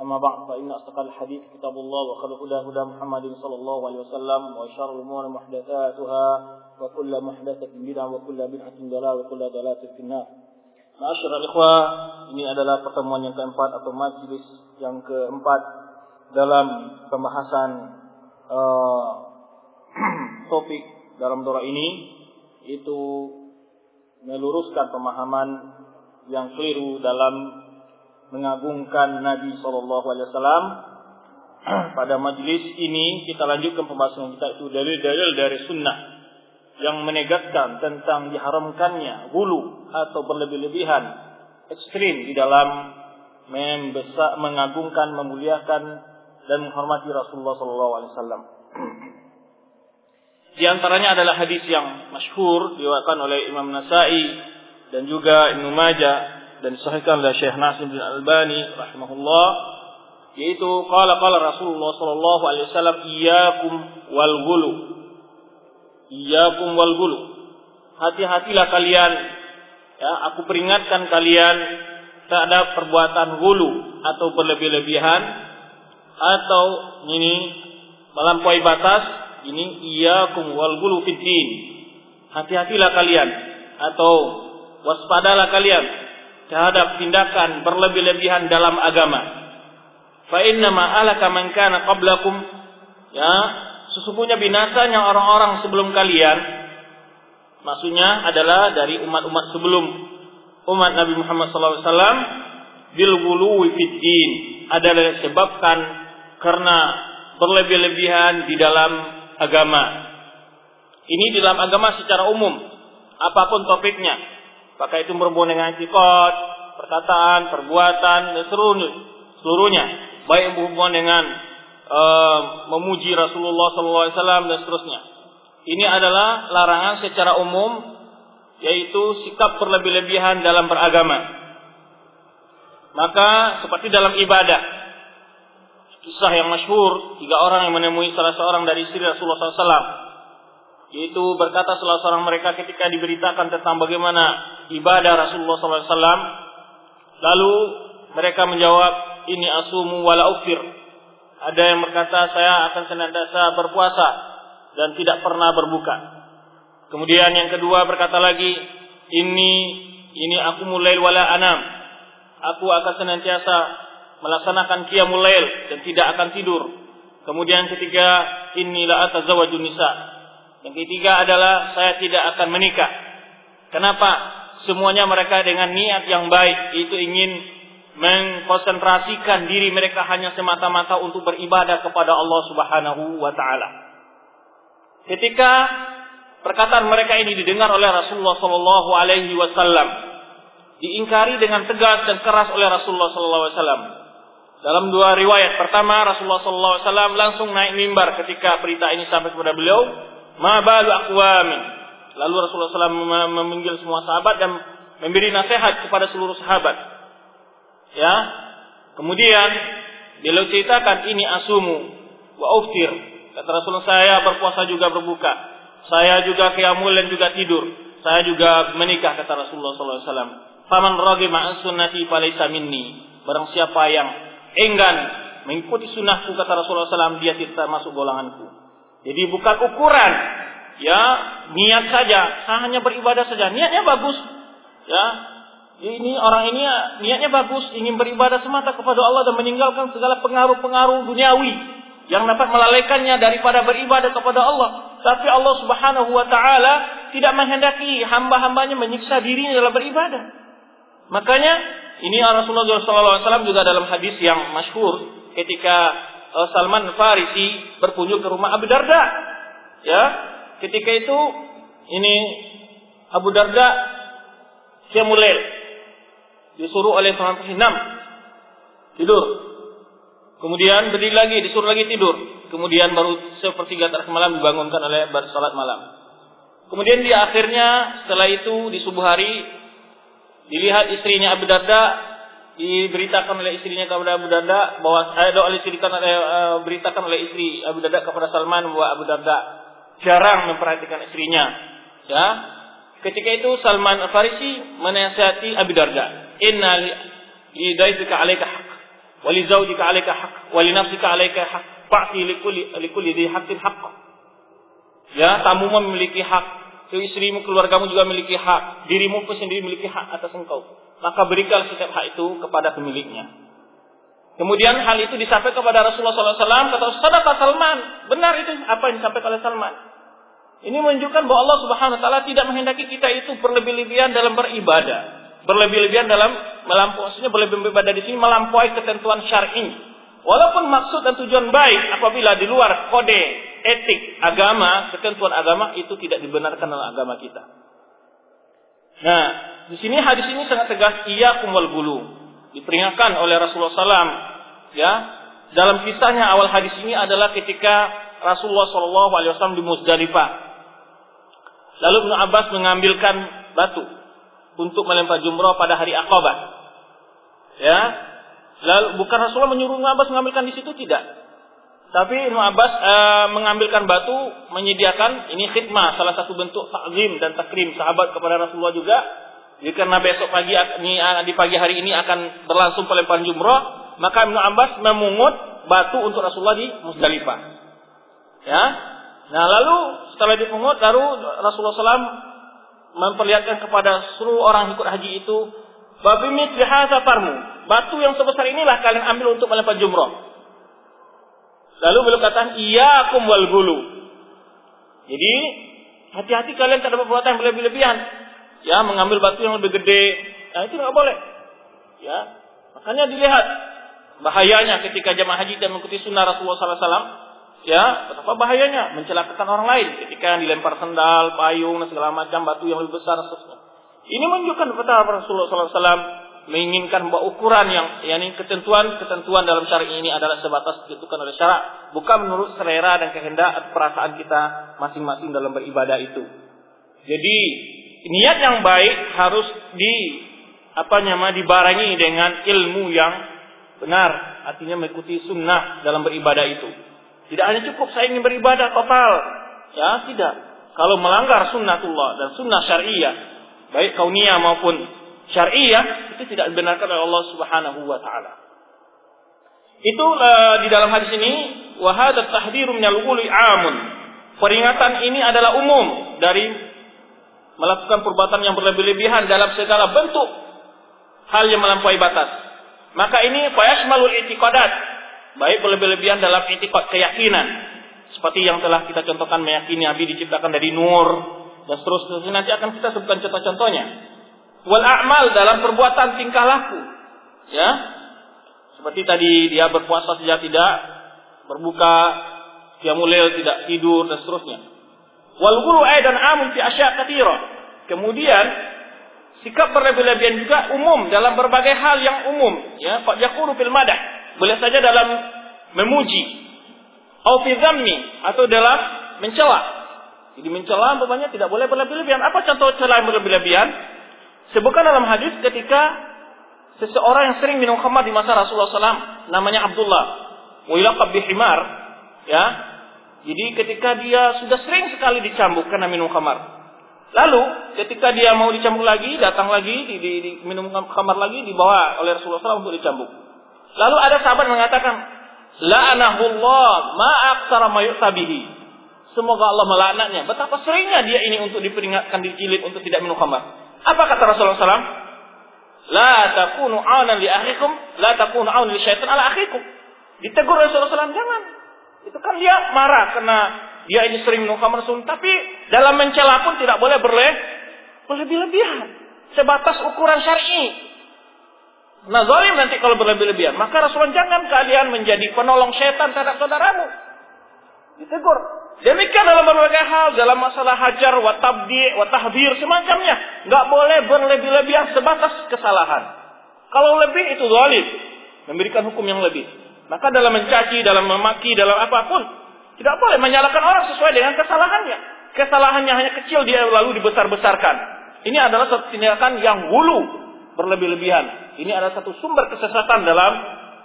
أما بعد فإن أصدق الحديث كتاب الله وخير الهدى هدى محمد صلى الله عليه وسلم وشر الأمور محدثاتها وكل محدثة بدعة وكل بدعة ضلالة وكل ضلالة في النار Ma'asyiral ikhwah, ini adalah pertemuan yang keempat atau majelis yang keempat dalam pembahasan uh, topik dalam doa ini itu meluruskan pemahaman yang keliru dalam mengagungkan Nabi Shallallahu Alaihi Wasallam. Pada majelis ini kita lanjutkan pembahasan kita itu dalil-dalil dari sunnah yang menegaskan tentang diharamkannya hulu atau berlebih-lebihan ekstrim di dalam membesar, mengagungkan, memuliakan dan menghormati Rasulullah Sallallahu Alaihi Wasallam. Di antaranya adalah hadis yang masyhur diwakilkan oleh Imam Nasai dan juga Ibnu Majah dan disahihkan oleh Syekh Nasir bin Albani rahimahullah yaitu qala qala Rasulullah sallallahu alaihi wasallam iyyakum wal ghulu. Iyyakum wal ghulu. Hati-hatilah kalian ya aku peringatkan kalian terhadap perbuatan ghulu atau berlebih-lebihan atau ini melampaui batas ini iyyakum wal ghulu fid hati-hatilah kalian atau waspadalah kalian terhadap tindakan berlebih-lebihan dalam agama. Fa inna ma alaka man kana qablakum ya sesungguhnya binasanya orang-orang sebelum kalian maksudnya adalah dari umat-umat sebelum umat Nabi Muhammad SAW bil ghuluwi fid adalah disebabkan karena berlebih-lebihan di dalam agama. Ini di dalam agama secara umum apa pun topiknya Apakah itu berhubungan dengan etikot, perkataan, perbuatan, dan seluruhnya, seluruhnya. Baik berhubungan dengan uh, memuji Rasulullah SAW dan seterusnya. Ini adalah larangan secara umum, yaitu sikap berlebih-lebihan dalam beragama. Maka seperti dalam ibadah, kisah yang masyhur tiga orang yang menemui salah seorang dari istri Rasulullah SAW yaitu berkata salah seorang mereka ketika diberitakan tentang bagaimana ibadah Rasulullah SAW lalu mereka menjawab ini asumu wala ufir. Ada yang berkata saya akan senantiasa berpuasa dan tidak pernah berbuka. Kemudian yang kedua berkata lagi ini ini aku mulai wala anam. Aku akan senantiasa melaksanakan qiyamul lail dan tidak akan tidur. Kemudian ketiga inilah atazawajun nisa yang ketiga adalah saya tidak akan menikah. Kenapa? Semuanya mereka dengan niat yang baik itu ingin mengkonsentrasikan diri mereka hanya semata-mata untuk beribadah kepada Allah Subhanahu wa taala. Ketika perkataan mereka ini didengar oleh Rasulullah sallallahu alaihi wasallam, diingkari dengan tegas dan keras oleh Rasulullah sallallahu alaihi wasallam. Dalam dua riwayat, pertama Rasulullah sallallahu alaihi wasallam langsung naik mimbar ketika berita ini sampai kepada beliau, ma balu aqwamin. Lalu Rasulullah SAW memanggil semua sahabat dan memberi nasihat kepada seluruh sahabat. Ya. Kemudian beliau ceritakan ini asumu wa uftir. Kata Rasulullah saya berpuasa juga berbuka. Saya juga qiyamul dan juga tidur. Saya juga menikah kata Rasulullah SAW. Faman ragima sunnati falaysa minni. Barang siapa yang enggan mengikuti sunnahku kata Rasulullah SAW dia tidak masuk golonganku. Jadi bukan ukuran ya niat saja, hanya beribadah saja. Niatnya bagus. Ya. Ini orang ini niatnya bagus, ingin beribadah semata kepada Allah dan meninggalkan segala pengaruh-pengaruh duniawi yang dapat melalaikannya daripada beribadah kepada Allah. Tapi Allah Subhanahu wa taala tidak menghendaki hamba-hambanya menyiksa dirinya dalam beribadah. Makanya ini Rasulullah SAW juga dalam hadis yang masyhur ketika Salman Farisi berkunjung ke rumah Abu Darda. Ya, ketika itu ini Abu Darda Syamulail disuruh oleh Tuhan Hinam tidur. Kemudian berdiri lagi, disuruh lagi tidur. Kemudian baru sepertiga terakhir malam dibangunkan oleh bersalat malam. Kemudian dia akhirnya setelah itu di subuh hari dilihat istrinya Abu Darda diberitakan oleh istrinya kepada Abu Darda bahwa ada oleh oleh uh, beritakan oleh istri Abu Darda kepada Salman bahwa Abu Darda jarang memperhatikan istrinya. Ya. Ketika itu Salman Farisi menasihati Abu Darda, "Inna li daifika 'alaika haqq wa li zawjika 'alaika haqq wa li nafsika 'alaika haqq fa'ti li kulli li kulli dhi haqqin haqq." Ya, tamu memiliki hak, istrimu, keluargamu juga memiliki hak, dirimu pun sendiri memiliki hak atas engkau. Maka berikan setiap hak itu kepada pemiliknya. Kemudian hal itu disampaikan kepada Rasulullah SAW, kata Sadaqah Salman. Benar itu apa yang disampaikan oleh Salman. Ini menunjukkan bahwa Allah Subhanahu wa taala tidak menghendaki kita itu berlebih-lebihan dalam beribadah. Berlebih-lebihan dalam melampaui maksudnya berlebih-lebihan ibadah di sini melampaui ketentuan syar'i. Walaupun maksud dan tujuan baik apabila di luar kode etik agama, ketentuan agama itu tidak dibenarkan dalam agama kita. Nah, di sini hadis ini sangat tegas iya kumal bulu. Diperingatkan oleh Rasulullah SAW. Ya, dalam kisahnya awal hadis ini adalah ketika Rasulullah SAW di Musdalifah. Lalu Ibnu Abbas mengambilkan batu untuk melempar jumroh pada hari Aqabah. Ya, Lalu bukan Rasulullah menyuruh Ibnu Abbas mengambilkan di situ tidak. Tapi Ibnu Abbas e, mengambilkan batu, menyediakan ini khidmah, salah satu bentuk takzim dan takrim sahabat kepada Rasulullah juga. Jadi karena besok pagi di pagi hari ini akan berlangsung pelemparan jumroh, maka Ibnu Abbas memungut batu untuk Rasulullah di Musdalifah. Ya. Nah, lalu setelah dipungut, lalu Rasulullah SAW memperlihatkan kepada seluruh orang ikut haji itu Babi mitliha farmu. Batu yang sebesar inilah kalian ambil untuk melempar jumroh. Lalu beliau katakan, iya akum wal gulu. Jadi, hati-hati kalian terhadap perbuatan yang berlebih-lebihan. Ya, mengambil batu yang lebih gede. Nah, itu nggak boleh. Ya, makanya dilihat bahayanya ketika jamaah haji dan mengikuti sunnah Rasulullah SAW. Ya, betapa bahayanya mencelakakan orang lain ketika dilempar sendal, payung, dan segala macam batu yang lebih besar. Seterusnya. Ini menunjukkan betapa Rasulullah SAW menginginkan bahwa ukuran yang yakni ketentuan-ketentuan dalam syariat ini adalah sebatas ditentukan oleh syarat, bukan menurut selera dan kehendak perasaan kita masing-masing dalam beribadah itu. Jadi niat yang baik harus di apa namanya dibarengi dengan ilmu yang benar, artinya mengikuti sunnah dalam beribadah itu. Tidak hanya cukup saya ingin beribadah total, ya tidak. Kalau melanggar sunnatullah dan sunnah syariah, baik kauniyah maupun syariah itu tidak dibenarkan oleh Allah Subhanahu wa taala. Itu uh, di dalam hadis ini wahada tahdiru minal amun. Peringatan ini adalah umum dari melakukan perbuatan yang berlebih-lebihan dalam segala bentuk hal yang melampaui batas. Maka ini fayashmalul i'tiqadat, baik berlebih-lebihan dalam i'tiqad keyakinan seperti yang telah kita contohkan meyakini Nabi diciptakan dari nur, dan seterusnya nanti akan kita sebutkan contoh-contohnya. Wal a'mal dalam perbuatan tingkah laku. Ya. Seperti tadi dia berpuasa saja tidak, berbuka, mulai tidak tidur dan seterusnya. Wal gulu dan amun fi asya' katira. Kemudian sikap berlebih-lebihan juga umum dalam berbagai hal yang umum, ya. Pak yakuru fil madah. Boleh saja dalam memuji atau fi atau dalam mencela jadi mencela umpamanya tidak boleh berlebih-lebihan. Apa contoh yang berlebih-lebihan? Sebutkan dalam hadis ketika seseorang yang sering minum khamar di masa Rasulullah SAW, namanya Abdullah, wilaqab bihimar, ya. Jadi ketika dia sudah sering sekali dicambuk karena minum khamar. Lalu ketika dia mau dicambuk lagi, datang lagi, di, di, di minum khamar lagi, dibawa oleh Rasulullah SAW untuk dicambuk. Lalu ada sahabat mengatakan, La'anahullah ma'aksara mayuktabihi. Semoga Allah melaknatnya. Betapa seringnya dia ini untuk diperingatkan, dicilid untuk tidak minum khamar. Apa kata Rasulullah SAW? La takunu awanan li akhikum, la takunu awanan li syaitan ala akhikum. Ditegur Rasulullah SAW, jangan. Itu kan dia marah karena dia ini sering minum khamar tapi dalam mencela pun tidak boleh berleh berlebih-lebihan. Sebatas ukuran syar'i. Nah, zalim nanti kalau berlebih-lebihan. Maka Rasulullah jangan kalian menjadi penolong setan terhadap saudaramu. Ditegur. Demikian dalam berbagai hal, dalam masalah hajar, wa tabdi, wa tahdir, semacamnya. Nggak boleh berlebih-lebihan sebatas kesalahan. Kalau lebih itu zalim. Memberikan hukum yang lebih. Maka dalam mencaci, dalam memaki, dalam apa pun, tidak boleh menyalahkan orang sesuai dengan kesalahannya. Kesalahannya hanya kecil dia lalu dibesar-besarkan. Ini adalah satu tindakan yang hulu berlebih-lebihan. Ini adalah satu sumber kesesatan dalam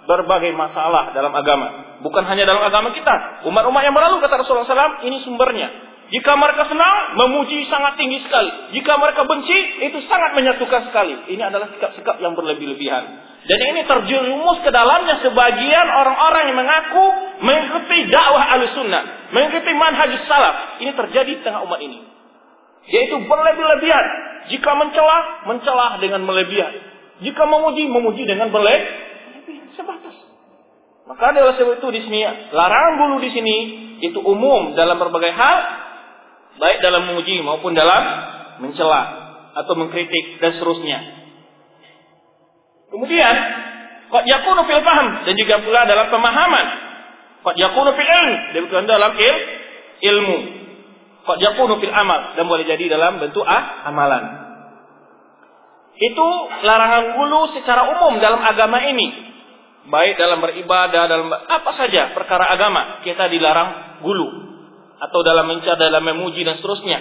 berbagai masalah dalam agama. Bukan hanya dalam agama kita. Umat-umat yang berlalu kata Rasulullah SAW, ini sumbernya. Jika mereka senang, memuji sangat tinggi sekali. Jika mereka benci, itu sangat menyatukan sekali. Ini adalah sikap-sikap yang berlebih-lebihan. Dan ini terjerumus ke dalamnya sebagian orang-orang yang mengaku mengikuti dakwah al-sunnah. Mengikuti manhaj salaf. Ini terjadi di tengah umat ini. Yaitu berlebih-lebihan. Jika mencela, mencela dengan melebihan. Jika memuji, memuji dengan berlebih. Sebatas. Maka oleh sebab itu di sini larangan bulu di sini itu umum dalam berbagai hal baik dalam memuji maupun dalam mencela atau mengkritik dan seterusnya. Kemudian, qad yakunu fil paham dan juga pula dalam pemahaman. Qad yakunu fil ilm dan dalam il, ilmu. Qad yakunu fil amal dan boleh jadi dalam bentuk ah, amalan. Itu larangan gulu secara umum dalam agama ini. Baik dalam beribadah, dalam apa saja perkara agama, kita dilarang gulu atau dalam mencar, dalam memuji dan seterusnya.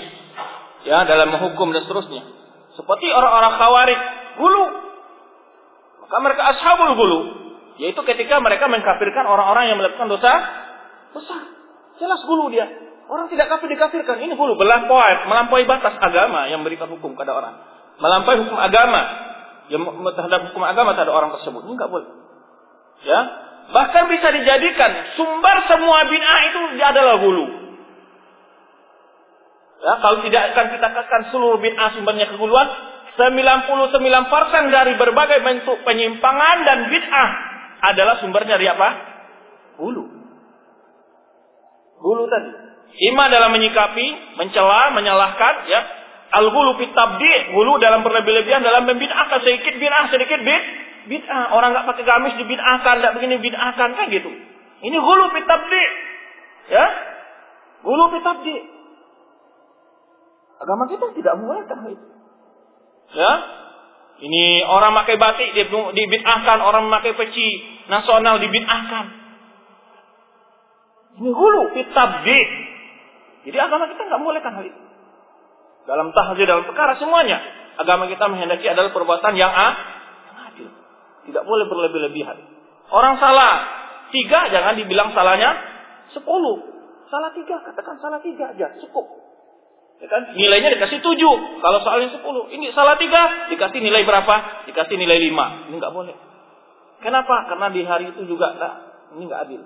Ya, dalam menghukum dan seterusnya. Seperti orang-orang khawarij, gulu. Mereka ashabul gulu. Yaitu ketika mereka mengkafirkan orang-orang yang melakukan dosa besar. Jelas gulu dia. Orang tidak kafir dikafirkan. Ini gulu. Melampaui, melampaui batas agama yang memberikan hukum kepada orang. Melampaui hukum agama. Yang terhadap hukum agama terhadap orang tersebut. Ini enggak boleh. Ya, Bahkan bisa dijadikan sumber semua bid'ah itu adalah gulu. Ya, kalau tidak akan kita katakan seluruh bid'ah sumbernya keguluan, 99% dari berbagai bentuk penyimpangan dan bid'ah adalah sumbernya dari apa? Hulu. Hulu tadi. Ima dalam menyikapi, mencela, menyalahkan, ya. Al-hulu fitabdi, hulu dalam berlebih-lebihan dalam membid'ahkan sedikit bid'ah, sedikit bid, bid'ah. Orang nggak pakai gamis dibid'ahkan, nggak begini bid'ahkan kan gitu. Ini hulu fitabdi. Ya. Hulu fitabdi. Agama kita tidak membolehkan itu. Ya, ini orang pakai batik dibid'ahkan, orang memakai peci nasional dibid'ahkan. Ini hulu fitabdi. Jadi agama kita nggak membolehkan hal itu. Dalam tahajud dalam perkara semuanya, agama kita menghendaki adalah perbuatan yang, a, adil. Tidak boleh berlebih-lebihan. Orang salah tiga jangan dibilang salahnya sepuluh. Salah tiga katakan salah tiga aja cukup. Ya kan? Nilainya dikasih tujuh. Kalau soalnya sepuluh. Ini salah tiga. Dikasih nilai berapa? Dikasih nilai lima. Ini nggak boleh. Kenapa? Karena di hari itu juga nah, ini nggak adil.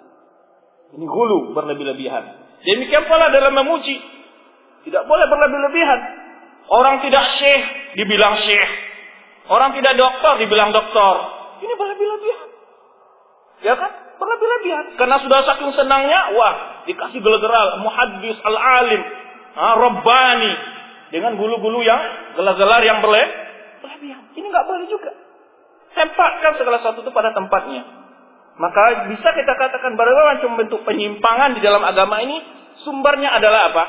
Ini hulu berlebih-lebihan. Demikian pula dalam memuji. Tidak boleh berlebih-lebihan. Orang tidak syekh dibilang syekh. Orang tidak dokter dibilang dokter. Ini berlebih-lebihan. Ya kan? Berlebih-lebihan. Karena sudah saking senangnya, wah, dikasih gelar-gelar muhaddis al-alim, ah, Rabbani dengan bulu-bulu yang gelar-gelar yang berlebihan. Ini nggak boleh juga. Tempatkan segala sesuatu itu pada tempatnya. Maka bisa kita katakan berbagai macam bentuk penyimpangan di dalam agama ini sumbernya adalah apa?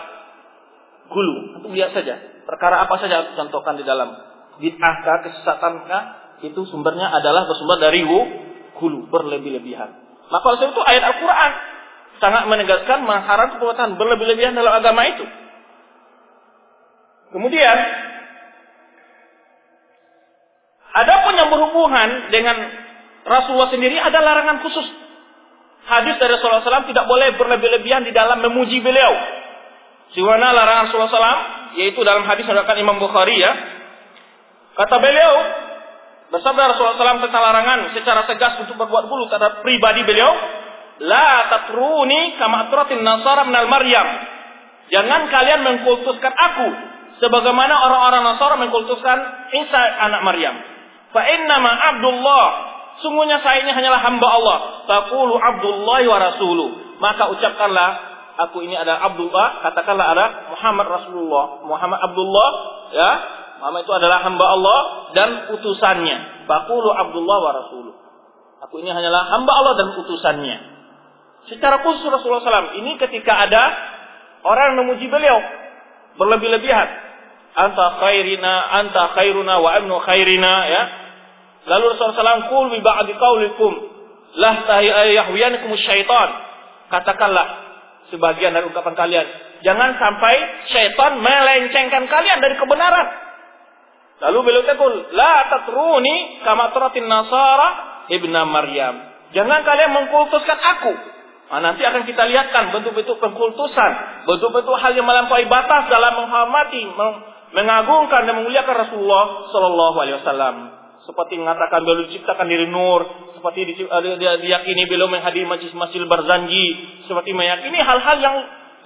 Gulu. Itu lihat saja. Perkara apa saja contohkan di dalam bid'ahkah, kesesatankah itu sumbernya adalah bersumber dari gulu berlebih-lebihan. Maka itu ayat Al-Quran sangat menegaskan mengharam perbuatan berlebih-lebihan dalam agama itu. Kemudian Adapun yang berhubungan dengan Rasulullah sendiri ada larangan khusus. Hadis dari Rasulullah SAW tidak boleh berlebih-lebihan di dalam memuji beliau. Siwana larangan Rasulullah SAW, yaitu dalam hadis yang Imam Bukhari ya. Kata beliau, bersabda Rasulullah SAW tentang larangan secara tegas untuk berbuat bulu terhadap pribadi beliau. La tatruni kama nasara minal Maryam. Jangan kalian mengkultuskan aku sebagaimana orang-orang Nasara mengkultuskan Isa anak Maryam. Fa innama Abdullah, sungguhnya saya ini hanyalah hamba Allah. Taqulu Abdullah wa rasuluh. Maka ucapkanlah aku ini adalah Abdullah, katakanlah ada Muhammad Rasulullah. Muhammad Abdullah, ya. Muhammad itu adalah hamba Allah dan utusannya. Faqulu Abdullah wa rasuluh. Aku ini hanyalah hamba Allah dan utusannya. Secara khusus Rasulullah SAW ini ketika ada orang yang memuji beliau berlebih-lebihan anta khairina anta khairuna wa ibnu khairina ya lalu Rasulullah SAW kul bi ba'di qaulikum lah yahwiyanakum syaitan. Katakanlah sebagian dari ungkapan kalian, jangan sampai syaitan melencengkan kalian dari kebenaran. Lalu beliau tegur, la tatruni kama turatin nasara ibna Maryam. Jangan kalian mengkultuskan aku. Nah, nanti akan kita lihatkan bentuk-bentuk pengkultusan, bentuk-bentuk hal yang melampaui batas dalam menghormati, mengagungkan dan memuliakan Rasulullah Shallallahu Alaihi Wasallam seperti mengatakan beliau diciptakan dari nur, seperti eh, diyakini beliau menghadiri majlis masil barzanji, seperti meyakini hal-hal yang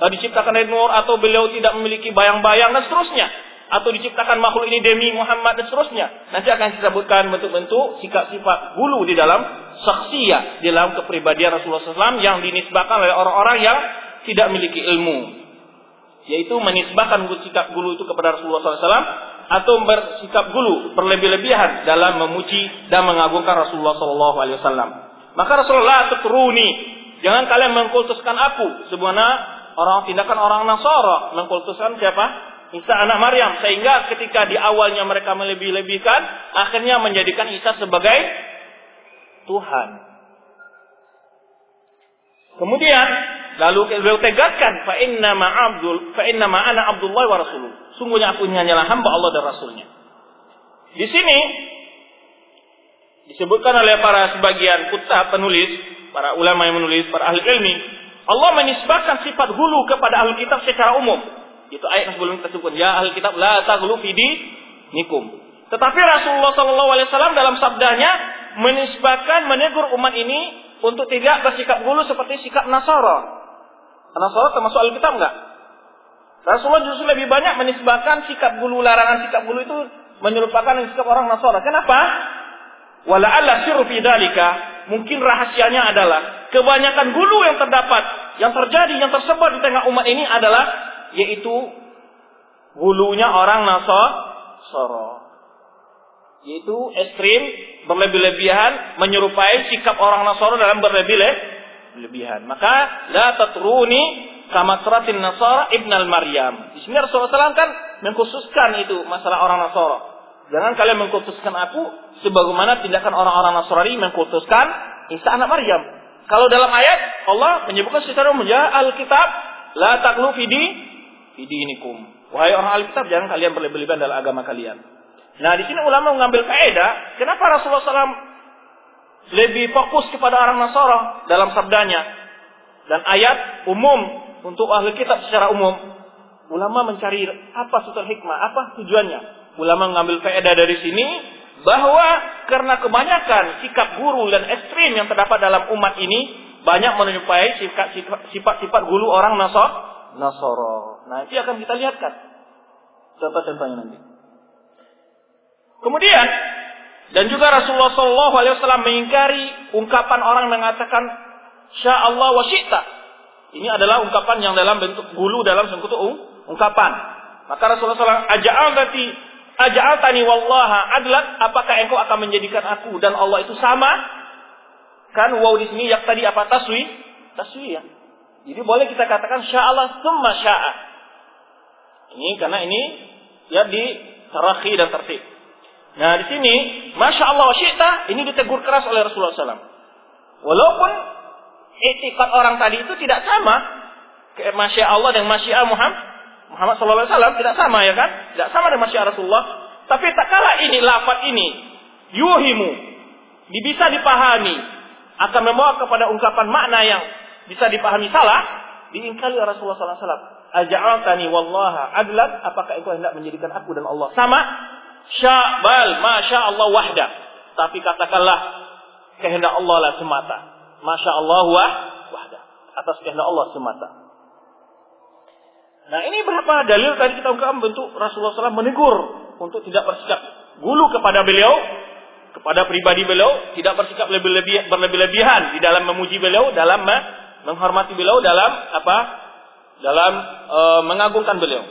eh, diciptakan dari nur atau beliau tidak memiliki bayang-bayang dan seterusnya atau diciptakan makhluk ini demi Muhammad dan seterusnya. Nanti akan disebutkan bentuk-bentuk sikap sifat bulu di dalam saksiyah, di dalam kepribadian Rasulullah SAW yang dinisbahkan oleh orang-orang yang tidak memiliki ilmu. Yaitu menisbahkan sikap bulu itu kepada Rasulullah SAW atau bersikap gulu, berlebih-lebihan dalam memuji dan mengagungkan Rasulullah Wasallam. Maka Rasulullah tekuruni, jangan kalian mengkultuskan aku, sebenarnya orang tindakan orang Nasara mengkultuskan siapa? Isa anak Maryam sehingga ketika di awalnya mereka melebih-lebihkan akhirnya menjadikan Isa sebagai Tuhan. Kemudian lalu beliau tegaskan fa inna ma abdul fa inna ma ana abdullah wa rasuluh. Sungguhnya aku hanyalah hamba Allah dan Rasulnya. Di sini disebutkan oleh para sebagian kutab penulis, para ulama yang menulis, para ahli ilmi, Allah menisbahkan sifat hulu kepada ahli kitab secara umum. Itu ayat yang sebelum kita sebutkan, ya ahli kitab la taghlu fi nikum. Tetapi Rasulullah Shallallahu Alaihi Wasallam dalam sabdanya menisbahkan menegur umat ini untuk tidak bersikap hulu seperti sikap Nasara. Nasara termasuk ahli kitab enggak? Rasulullah justru lebih banyak menisbahkan sikap gulu larangan sikap gulu itu menyerupakan sikap orang Nasara. Kenapa? Wala alla sirru fi. Mungkin rahasianya adalah kebanyakan gulu yang terdapat, yang terjadi, yang tersebar di tengah umat ini adalah yaitu gulunya orang Nasara. Yaitu ekstrim, berlebih-lebihan, menyerupai sikap orang Nasara dalam berlebih-lebihan. Maka la tatruni sama suratin Nasara Ibn al-Maryam. Di sini Rasulullah SAW kan mengkhususkan itu masalah orang Nasara. Jangan kalian mengkhususkan aku sebagaimana tindakan orang-orang Nasrani mengkhususkan Isa anak Maryam. Kalau dalam ayat Allah menyebutkan secara umum ya Alkitab la taklu fidi fidi inikum. Wahai orang Alkitab jangan kalian berlebihan dalam agama kalian. Nah di sini ulama mengambil kaidah kenapa Rasulullah SAW lebih fokus kepada orang Nasara dalam sabdanya dan ayat umum untuk ahli kitab secara umum. Ulama mencari apa sutur hikmah, apa tujuannya. Ulama mengambil faedah dari sini bahwa karena kebanyakan sikap guru dan ekstrim yang terdapat dalam umat ini banyak menyerupai sifat-sifat guru orang Nasor, Nasoro. Nanti akan kita lihatkan contoh-contohnya nanti. Kemudian dan juga Rasulullah Shallallahu Alaihi Wasallam mengingkari ungkapan orang mengatakan Sya Allah wa ini adalah ungkapan yang dalam bentuk bulu dalam sekutu ungkapan. Maka Rasulullah SAW aja'al tati aja'al tani wallaha adlat apakah engkau akan menjadikan aku dan Allah itu sama? Kan wow di sini yang tadi apa taswi? Taswi ya. Jadi boleh kita katakan sya'allah summa sya'a. Ini karena ini ya di tarakhi dan tertib. Nah di sini, masya Allah syi'ta ini ditegur keras oleh Rasulullah SAW. Walaupun etikat orang tadi itu tidak sama. Masya Allah dan Masya Muhammad Muhammad SAW tidak sama ya kan? Tidak sama dengan Masya Rasulullah. Tapi tak kala ini lafaz ini yuhimu bisa dipahami akan membawa kepada ungkapan makna yang bisa dipahami salah diingkari Rasulullah SAW. Aja'altani wallaha adlat apakah engkau hendak menjadikan aku dan Allah sama? Sya'bal masya Allah wahda. Tapi katakanlah kehendak Allah lah semata. Masya Allah wahda. Atas kehendak Allah semata. Nah ini berapa dalil tadi kita ungkapkan bentuk Rasulullah SAW menegur untuk tidak bersikap gulu kepada beliau, kepada pribadi beliau, tidak bersikap lebih-lebih berlebih-lebihan di dalam memuji beliau, dalam menghormati beliau, dalam apa? Dalam e, mengagungkan beliau.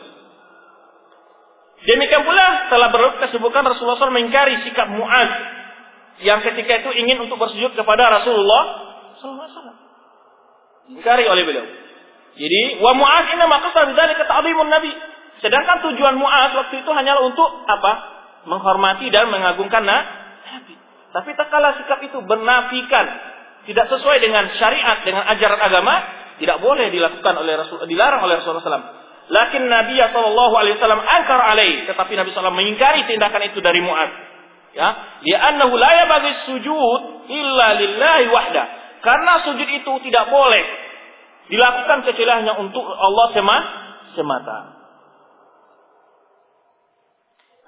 Demikian pula telah berkesibukan Rasulullah SAW mengingkari sikap Muaz yang ketika itu ingin untuk bersujud kepada Rasulullah Sallallahu Dikari oleh beliau. Jadi wa Mu'az inna maqsad bidzalika ta'dhimun nabi. Sedangkan tujuan Mu'az waktu itu hanyalah untuk apa? Menghormati dan mengagungkan nabi. Tapi tak kalah sikap itu bernafikan tidak sesuai dengan syariat, dengan ajaran agama, tidak boleh dilakukan oleh Rasul, dilarang oleh Rasulullah SAW. Lakin Nabi Shallallahu Alaihi Wasallam angkar alaih, tetapi Nabi SAW mengingkari tindakan itu dari Mu'ad. Ya, dia annahu la yabaghi sujud illa lillahi wahda. Karena sujud itu tidak boleh dilakukan kecuali hanya untuk Allah semata.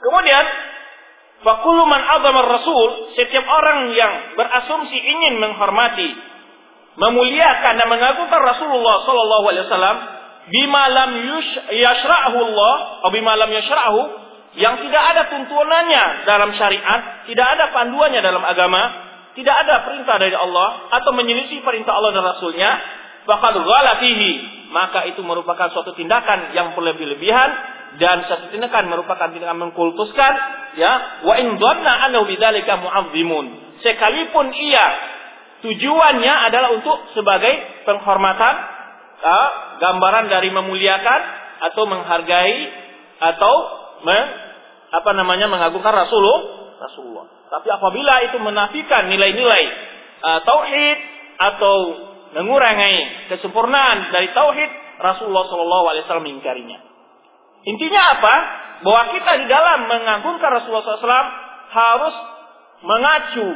Kemudian Fakulu man rasul, setiap orang yang berasumsi ingin menghormati, memuliakan dan mengagungkan Rasulullah sallallahu alaihi wasallam bima lam yashra'hu Allah atau bima lam yashra'hu yang tidak ada tuntunannya dalam syariat, tidak ada panduannya dalam agama, tidak ada perintah dari Allah atau menyelisih perintah Allah dan Rasulnya, ghala fihi, maka itu merupakan suatu tindakan yang berlebih-lebihan dan satu tindakan merupakan tindakan mengkultuskan ya wa in dhanna annahu bidzalika mu'azzimun. Sekalipun ia tujuannya adalah untuk sebagai penghormatan ya, gambaran dari memuliakan atau menghargai atau me, apa namanya mengagungkan Rasulullah Rasulullah tapi apabila itu menafikan nilai-nilai uh, tauhid atau mengurangi kesempurnaan dari tauhid Rasulullah Shallallahu Alaihi Wasallam mengingkarinya. Intinya apa? Bahwa kita di dalam mengagungkan Rasulullah SAW harus mengacu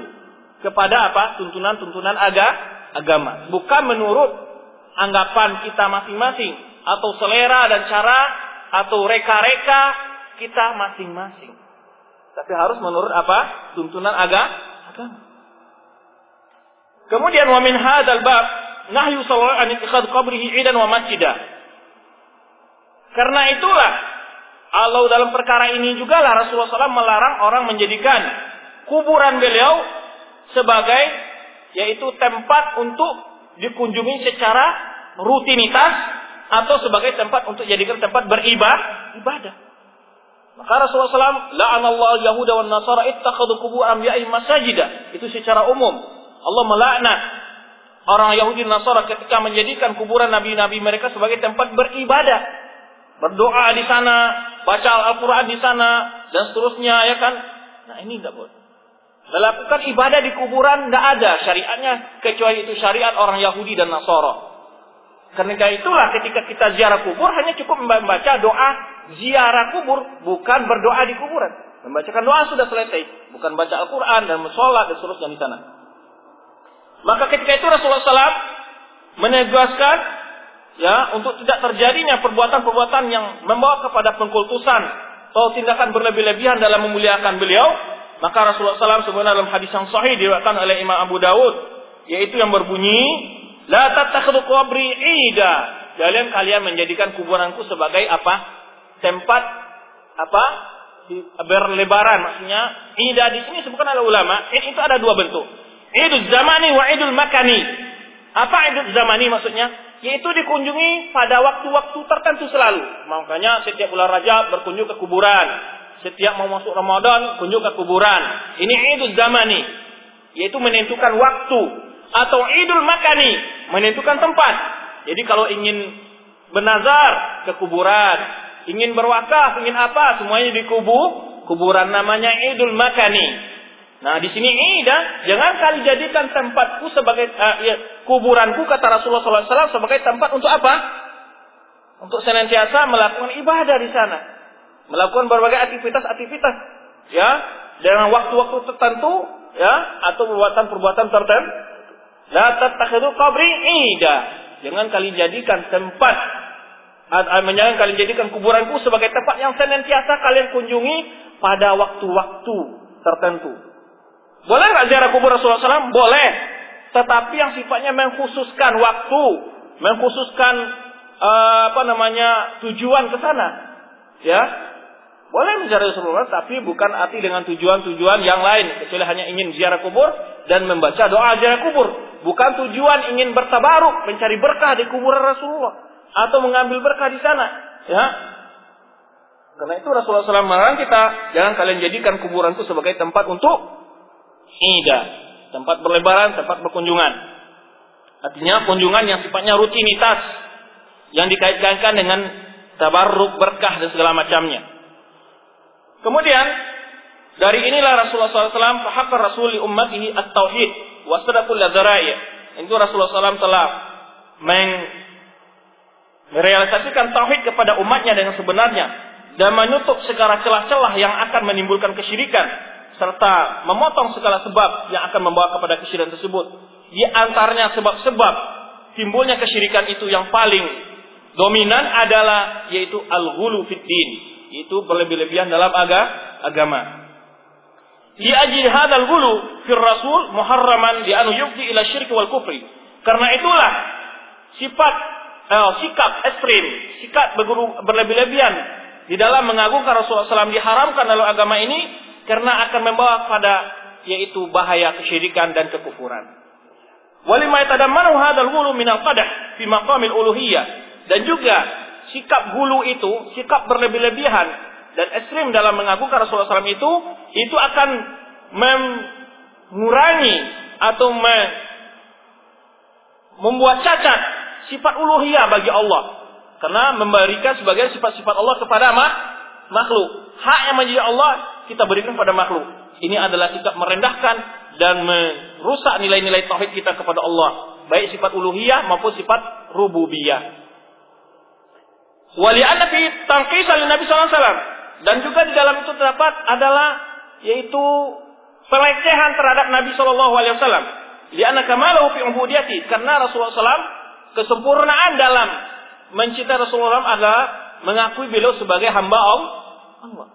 kepada apa? Tuntunan-tuntunan aga, agama. Bukan menurut anggapan kita masing-masing. Atau selera dan cara. Atau reka-reka kita masing-masing. Tapi harus menurut apa? Tuntunan aga, agama. Kemudian wa min hadzal bab nahyu sallallahu an ittikhad qabrihi idan wa masjidah. Karena itulah Allah dalam perkara ini juga lah Rasulullah SAW melarang orang menjadikan kuburan beliau sebagai yaitu tempat untuk dikunjungi secara rutinitas atau sebagai tempat untuk jadikan tempat beribadah ibadah. Maka Rasulullah SAW la'anallahu yahuda wan nasara ittakhadhu qubur anbiya'ihim masajida. Itu secara umum. Allah melaknat orang Yahudi dan Nasara ketika menjadikan kuburan nabi-nabi mereka sebagai tempat beribadah berdoa di sana, baca Al-Quran di sana, dan seterusnya, ya kan? Nah ini tidak boleh. Melakukan ibadah di kuburan tidak ada syariatnya kecuali itu syariat orang Yahudi dan Nasara. Karena itulah ketika kita ziarah kubur hanya cukup membaca doa ziarah kubur, bukan berdoa di kuburan. Membacakan doa sudah selesai, bukan baca Al-Quran dan sholat dan seterusnya di sana. Maka ketika itu Rasulullah SAW menegaskan ya untuk tidak terjadinya perbuatan-perbuatan yang membawa kepada pengkultusan atau tindakan berlebih-lebihan dalam memuliakan beliau maka Rasulullah SAW sebenarnya dalam hadis yang sahih diriwayatkan oleh Imam Abu Dawud yaitu yang berbunyi la tattakhidhu qabri ida. Kalian kalian menjadikan kuburanku sebagai apa? Tempat apa? Berlebaran maksudnya ida. Di sini sebutkan oleh ulama ini itu ada dua bentuk. Idul zamani wa idul makani. Apa idul zamani maksudnya? Yaitu dikunjungi pada waktu-waktu tertentu selalu. Makanya setiap bulan Rajab berkunjung ke kuburan. Setiap mau masuk Ramadan, kunjung ke kuburan. Ini Idul Zamani, yaitu menentukan waktu atau Idul Makani, menentukan tempat. Jadi kalau ingin benazar ke kuburan, ingin berwakaf, ingin apa, semuanya di kubu, kuburan namanya Idul Makani. Nah, di sini Ida, jangan kali jadikan tempatku sebagai uh, ya, kuburanku kata Rasulullah SAW sebagai tempat untuk apa? Untuk senantiasa melakukan ibadah di sana, melakukan berbagai aktivitas-aktivitas, ya, dengan waktu-waktu tertentu, ya, atau perbuatan-perbuatan tertentu. La ida. Jangan kali jadikan tempat jangan kalian jadikan kuburanku sebagai tempat yang senantiasa kalian kunjungi pada waktu-waktu tertentu. Boleh nggak ziarah kubur Rasulullah SAW? Boleh. Tetapi yang sifatnya mengkhususkan waktu, mengkhususkan uh, apa namanya tujuan ke sana, ya boleh mencari Rasulullah, tapi bukan arti dengan tujuan-tujuan yang lain, kecuali hanya ingin ziarah kubur dan membaca doa ziarah kubur. Bukan tujuan ingin bertabaruk, mencari berkah di kuburan Rasulullah atau mengambil berkah di sana, ya. Karena itu Rasulullah SAW melarang kita, jangan kalian jadikan kuburan itu sebagai tempat untuk ida, tempat berlebaran, tempat berkunjungan. Artinya kunjungan yang sifatnya rutinitas yang dikaitkan dengan tabarruk berkah dan segala macamnya. Kemudian dari inilah Rasulullah SAW fahakar Rasul li ummatihi at-tauhid. wasadaqul ladzara'i. Itu Rasulullah SAW telah merealisasikan tauhid kepada umatnya dengan sebenarnya dan menutup segala celah-celah yang akan menimbulkan kesyirikan serta memotong segala sebab yang akan membawa kepada kesyirikan tersebut. Di antaranya sebab-sebab timbulnya kesyirikan itu yang paling dominan adalah yaitu al-ghulu fiddin, itu berlebih-lebihan dalam agama. Li ajli hadzal ghulu fir rasul muharraman li anu yufdi ila syirk wal kufri. Karena itulah sifat eh, sikap ekstrim, sikap berlebih-lebihan di dalam mengagungkan Rasulullah SAW diharamkan dalam agama ini karena akan membawa pada yaitu bahaya kesyirikan dan kekufuran. Walima yatadammanu hadzal ghulu min al-qadah fi maqamil uluhiyah dan juga sikap gulu itu, sikap berlebih-lebihan dan ekstrim dalam mengagungkan Rasulullah SAW itu, itu akan mengurangi atau membuat cacat sifat uluhiyah bagi Allah. Karena memberikan sebagian sifat-sifat Allah kepada makhluk. Hak yang menjadi Allah kita berikan pada makhluk. Ini adalah sikap merendahkan dan merusak nilai-nilai tauhid kita kepada Allah. Baik sifat uluhiyah maupun sifat rububiyah. Wali anak fi tangkis Nabi SAW. Dan juga di dalam itu terdapat adalah yaitu pelecehan terhadap Nabi Shallallahu Alaihi Wasallam. Lianna kamalahu fi ubudiyati karena Rasulullah SAW kesempurnaan dalam mencintai Rasulullah SAW adalah mengakui beliau sebagai hamba Allah.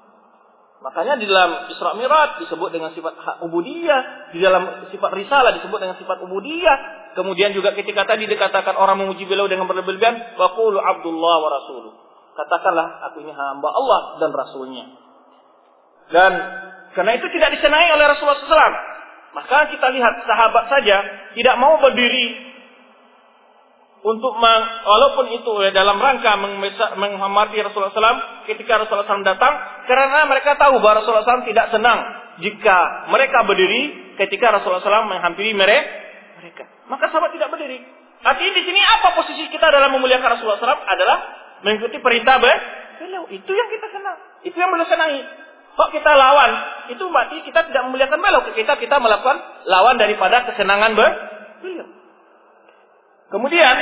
Makanya di dalam Isra Mi'raj disebut dengan sifat ubudiyah, di dalam sifat risalah disebut dengan sifat ubudiyah. Kemudian juga ketika tadi dikatakan orang memuji beliau dengan berlebihan, waqulu Abdullah wa rasuluh. Katakanlah aku ini hamba Allah dan rasulnya. Dan karena itu tidak disenangi oleh Rasulullah SAW. Maka kita lihat sahabat saja tidak mau berdiri untuk meng, walaupun itu dalam rangka menghormati Rasulullah SAW ketika Rasulullah SAW datang karena mereka tahu bahwa Rasulullah SAW tidak senang jika mereka berdiri ketika Rasulullah SAW menghampiri mereka. Maka sahabat tidak berdiri. Artinya di sini apa posisi kita dalam memuliakan Rasulullah SAW adalah mengikuti perintah beliau. Itu yang kita senang. Itu yang beliau senangi. Kok kita lawan? Itu berarti kita tidak memuliakan beliau. Kita kita melakukan lawan daripada kesenangan beliau. Kemudian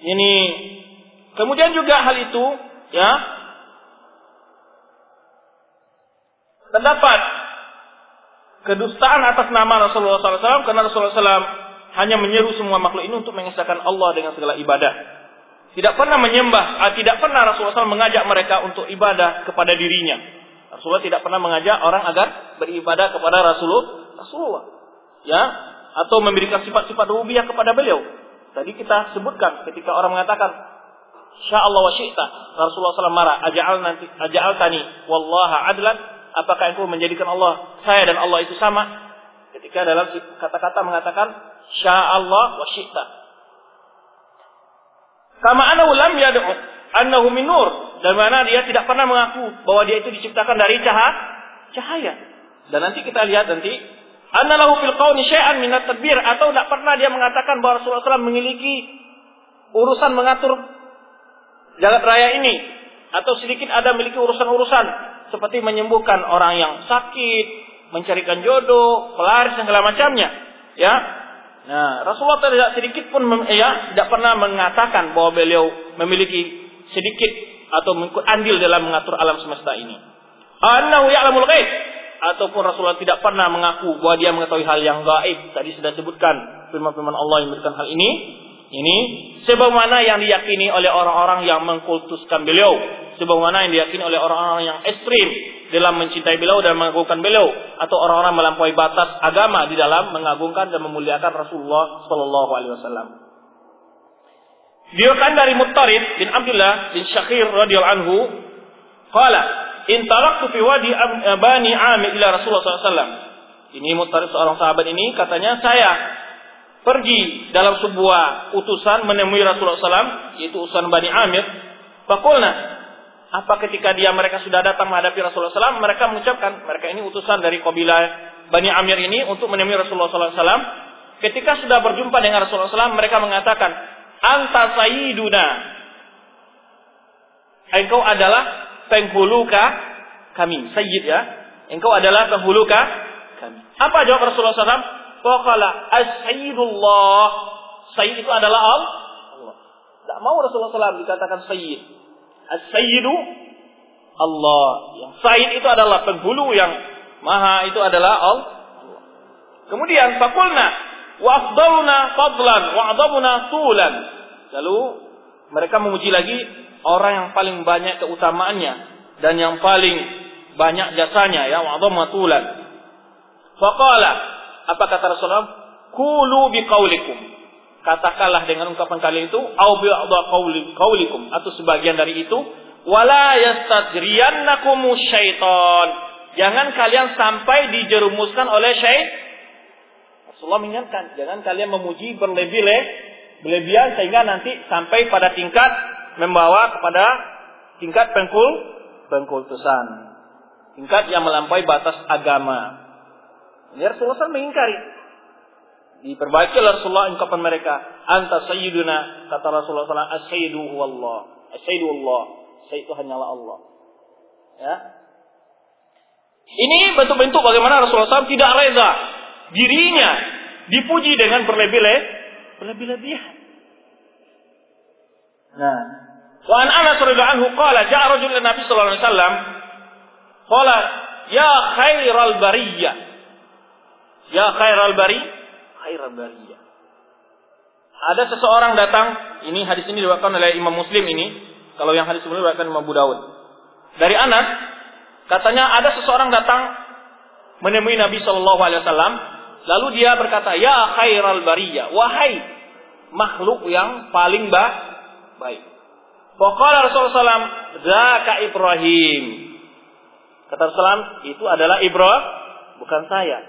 ini kemudian juga hal itu ya terdapat kedustaan atas nama Rasulullah SAW karena Rasulullah SAW hanya menyeru semua makhluk ini untuk mengesahkan Allah dengan segala ibadah. Tidak pernah menyembah, ah, tidak pernah Rasulullah SAW mengajak mereka untuk ibadah kepada dirinya. Rasulullah tidak pernah mengajak orang agar beribadah kepada Rasulullah. Rasulullah. Ya, atau memberikan sifat-sifat rububiyah kepada beliau. Tadi kita sebutkan ketika orang mengatakan Insya Allah wa. Rasulullah SAW marah. Aja'al nanti, aja'al tani. Wallaha adlan. Apakah engkau menjadikan Allah, saya dan Allah itu sama? Ketika dalam kata-kata mengatakan, Sya Allah wa syi'ta. Kama anahu lam yad'u annahu min nur. Dan mana dia tidak pernah mengaku bahwa dia itu diciptakan dari cahaya. cahaya. Dan nanti kita lihat nanti Anallahu fil qawni syai'an minat tadbir atau tidak pernah dia mengatakan bahwa Rasulullah SAW memiliki urusan mengatur jagat raya ini atau sedikit ada memiliki urusan-urusan seperti menyembuhkan orang yang sakit, mencarikan jodoh, pelaris segala macamnya. Ya. Nah, Rasulullah tidak sedikit pun ya tidak pernah mengatakan bahwa beliau memiliki sedikit atau mengikut andil dalam mengatur alam semesta ini. Annahu ya'lamul ghaib ataupun Rasulullah tidak pernah mengaku bahwa dia mengetahui hal yang gaib. Tadi sudah sebutkan firman-firman Allah yang memberikan hal ini. Ini sebagaimana yang diyakini oleh orang-orang yang mengkultuskan beliau, sebagaimana yang diyakini oleh orang-orang yang ekstrim dalam mencintai beliau dan mengagungkan beliau, atau orang-orang melampaui batas agama di dalam mengagungkan dan memuliakan Rasulullah Shallallahu Alaihi Wasallam. Diriwayatkan dari Muttarid bin Abdullah bin Syakir radhiyallahu anhu, qala intalaqtu fi wadi eh, Bani Amir ila Rasulullah SAW. Ini mutarif seorang sahabat ini katanya saya pergi dalam sebuah utusan menemui Rasulullah SAW yaitu utusan Bani Amir. Fakulna apa ketika dia mereka sudah datang menghadapi Rasulullah SAW mereka mengucapkan mereka ini utusan dari kabilah Bani Amir ini untuk menemui Rasulullah SAW. Ketika sudah berjumpa dengan Rasulullah SAW mereka mengatakan anta sayyiduna engkau adalah penghuluka kami, sayyid ya. Engkau adalah penghuluka kami. Apa jawab Rasulullah SAW? Faqala as-sayyidullah. Sayyid itu adalah Allah. Tidak mau Rasulullah SAW dikatakan sayyid. As-sayyidu Allah. Yang sayyid itu adalah penghulu yang maha itu adalah Allah. Kemudian fakulna wa afdaluna fadlan wa adabuna tulan. Lalu mereka memuji lagi orang yang paling banyak keutamaannya dan yang paling banyak jasanya ya wa adabuna tulan. Faqala apa kata Rasulullah? Kulu biqaulikum. Katakanlah dengan ungkapan kalian itu au bi atau sebagian dari itu wala yastadriyannakum syaitan. Jangan kalian sampai dijerumuskan oleh syaitan Rasulullah mengingatkan, jangan kalian memuji berlebih berlebihan sehingga nanti sampai pada tingkat membawa kepada tingkat pengkul pengkultusan. Tingkat yang melampaui batas agama. Ini Rasulullah mengingkari. Diperbaiki oleh Rasulullah ungkapan mereka. Anta sayyiduna. Kata Rasulullah SAW. As-sayyidu Allah. As-sayyidu Allah. Sayyid itu hanyalah Allah. Ya. Ini bentuk-bentuk bagaimana Rasulullah SAW tidak reza dirinya dipuji dengan berlebih-lebihan. Nah, wa an Anas radhiyallahu anhu qala ja'a rajul Nabi sallallahu alaihi wasallam qala ya khairal bariyah ya khairal bari khairal bariyah ada seseorang datang ini hadis ini diwakilkan oleh Imam Muslim ini kalau yang hadis sebelumnya diwakilkan Imam Abu dari Anas katanya ada seseorang datang menemui Nabi Shallallahu Alaihi Wasallam Lalu dia berkata, "Ya khairal bariyah, wahai makhluk yang paling ba baik." Faqala Rasulullah SAW, "Zaka Ibrahim." Kata Rasulullah, itu adalah Ibrahim, bukan saya.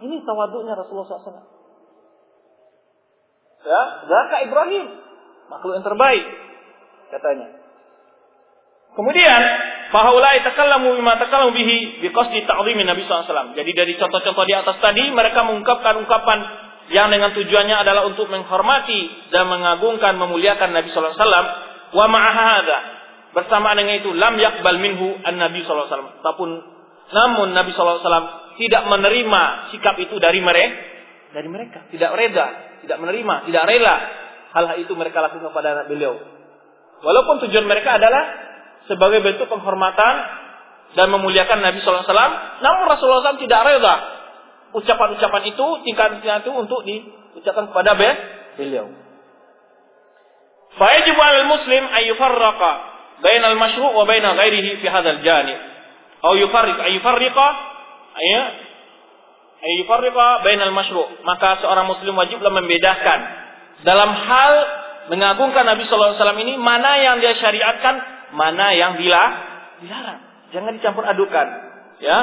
Ini tawaduknya Rasulullah SAW. Ya, Zaka Ibrahim, makhluk yang terbaik, katanya. Kemudian Fahaulai takallamu bima takallamu bihi biqasdi ta'zimin Nabi SAW. Jadi dari contoh-contoh di atas tadi mereka mengungkapkan ungkapan yang dengan tujuannya adalah untuk menghormati dan mengagungkan memuliakan Nabi SAW. Wa ma'ahada bersamaan dengan itu lam yakbal minhu an Nabi SAW. Ataupun namun Nabi SAW tidak menerima sikap itu dari mereka, dari mereka, tidak reda, tidak menerima, tidak rela hal, itu mereka lakukan kepada beliau. Walaupun tujuan mereka adalah sebagai bentuk penghormatan dan memuliakan Nabi SAW. Namun Rasulullah SAW tidak rela ucapan-ucapan itu, tingkatan itu untuk diucapkan kepada beliau. Fayajib al muslim ay yufarraqa bain al mashru' wa bain ghairihi fi hadzal janib. Atau yufarriq ay yufarriqa ay ay yufarriqa bain al mashru'. Maka seorang muslim wajiblah membedakan dalam hal mengagungkan Nabi sallallahu alaihi wasallam ini mana yang dia syariatkan mana yang. Dilarang. Jangan dicampur adukan. Ya.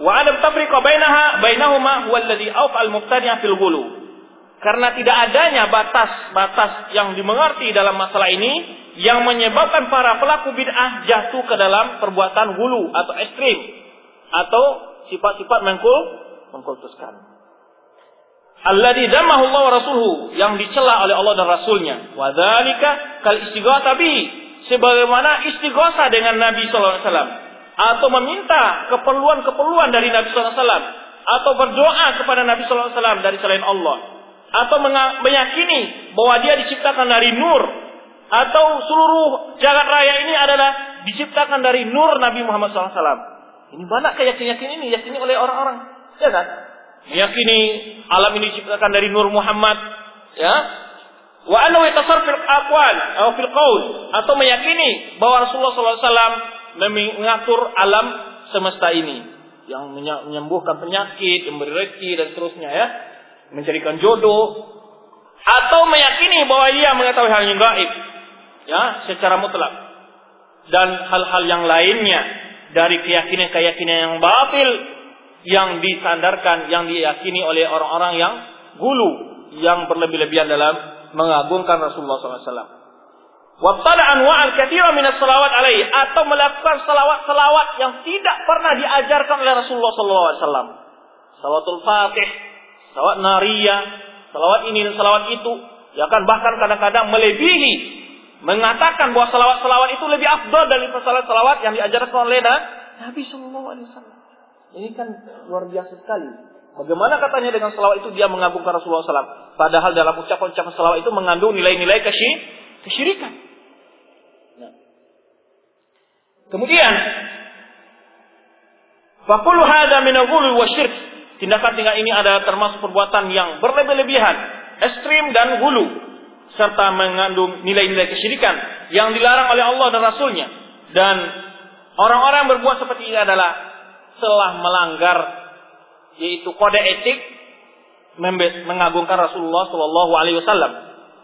Wa adam tafriqa bainaha bainahuma huwa alladhi awqa al-mubtadi'a fil ghulu. Karena tidak adanya batas-batas yang dimengerti dalam masalah ini yang menyebabkan para pelaku bid'ah jatuh ke dalam perbuatan hulu atau ekstrim atau sifat-sifat mengkul mengkultuskan. Alladhi dammahu Allah wa rasuluhu yang dicela oleh Allah dan Rasulnya. Wa dzalika kal istighatha sebagaimana istighosa dengan Nabi SAW atau meminta keperluan-keperluan dari Nabi SAW atau berdoa kepada Nabi SAW dari selain Allah atau meyakini bahwa dia diciptakan dari nur atau seluruh jagat raya ini adalah diciptakan dari nur Nabi Muhammad SAW. Ini banyak keyakinan ini yakini oleh orang-orang, ya kan? Meyakini alam ini diciptakan dari nur Muhammad, ya. Wa fil aqwal atau fil qaul atau meyakini bahwa Rasulullah SAW mengatur alam semesta ini yang menyembuhkan penyakit, memberi rezeki dan seterusnya ya, mencarikan jodoh atau meyakini bahwa ia mengetahui hal yang gaib ya secara mutlak. Dan hal-hal yang lainnya dari keyakinan-keyakinan yang batil yang disandarkan yang diyakini oleh orang-orang yang gulu yang berlebih-lebihan dalam mengagungkan Rasulullah SAW. Wabtada anwa'al kathira minas salawat alaihi atau melakukan salawat-salawat yang tidak pernah diajarkan oleh Rasulullah SAW. Salawatul Fatih, salawat nariyah, salawat ini dan salawat itu. Ya kan bahkan kadang-kadang melebihi mengatakan bahwa salawat-salawat itu lebih afdol dari salawat-salawat yang diajarkan oleh Nabi Wasallam. Ini kan luar biasa sekali. Bagaimana katanya dengan selawat itu dia mengagungkan Rasulullah SAW? Padahal dalam ucapan-ucapan selawat itu mengandung nilai-nilai kesyirikan. Nah. Kemudian, Fakulu hada minagulu wa syirk. Tindakan-tindakan ini adalah termasuk perbuatan yang berlebih-lebihan, ekstrim dan hulu, serta mengandung nilai-nilai kesyirikan yang dilarang oleh Allah dan Rasulnya. Dan orang-orang yang berbuat seperti ini adalah telah melanggar yaitu kode etik mengagungkan Rasulullah Shallallahu Alaihi Wasallam.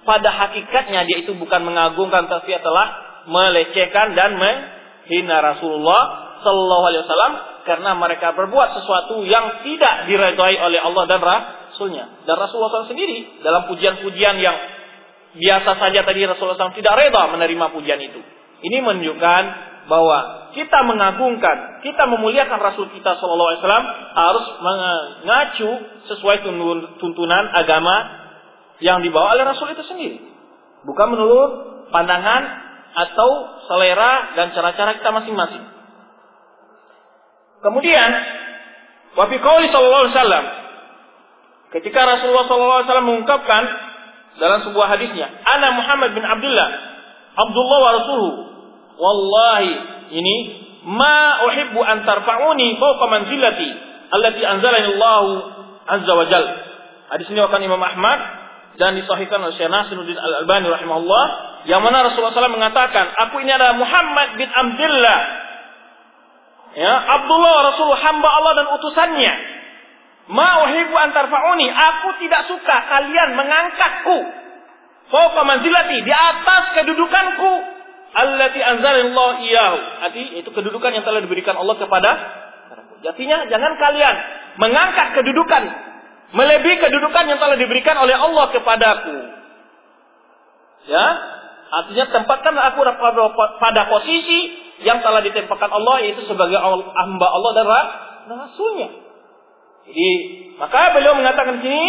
Pada hakikatnya dia itu bukan mengagungkan tapi telah melecehkan dan menghina Rasulullah Shallallahu Alaihi Wasallam karena mereka berbuat sesuatu yang tidak diredai oleh Allah dan Rasulnya. Dan Rasulullah SAW sendiri dalam pujian-pujian yang biasa saja tadi Rasulullah SAW tidak reda menerima pujian itu. Ini menunjukkan bahwa kita mengagungkan, kita memuliakan Rasul kita Shallallahu Alaihi Wasallam harus mengacu sesuai tuntunan agama yang dibawa oleh Rasul itu sendiri, bukan menurut pandangan atau selera dan cara-cara kita masing-masing. Kemudian, wafi qauli sallallahu alaihi wasallam ketika Rasulullah sallallahu alaihi wasallam mengungkapkan dalam sebuah hadisnya, "Ana Muhammad bin Abdullah, Abdullah wa rasuluhu. Wallahi ini ma uhibbu an tarfa'uni fawqa manzilati allati anzalani Allah azza wa jal." Hadis ini akan Imam Ahmad dan disahihkan oleh Syekh Nasiruddin Al-Albani rahimahullah yang mana Rasulullah SAW mengatakan, "Aku ini adalah Muhammad bin Abdullah Ya, Abdullah Rasul hamba Allah dan utusannya. Ma uhibbu antar fauni. Aku tidak suka kalian mengangkatku. Fauqa manzilati di atas kedudukanku allati anzalallahu iyahu. Arti itu kedudukan yang telah diberikan Allah kepada Jadinya jangan kalian mengangkat kedudukan melebihi kedudukan yang telah diberikan oleh Allah kepadaku. Ya, artinya tempatkan aku pada posisi yang telah ditempatkan Allah yaitu sebagai hamba Allah dan Rasulnya. Jadi maka beliau mengatakan sini,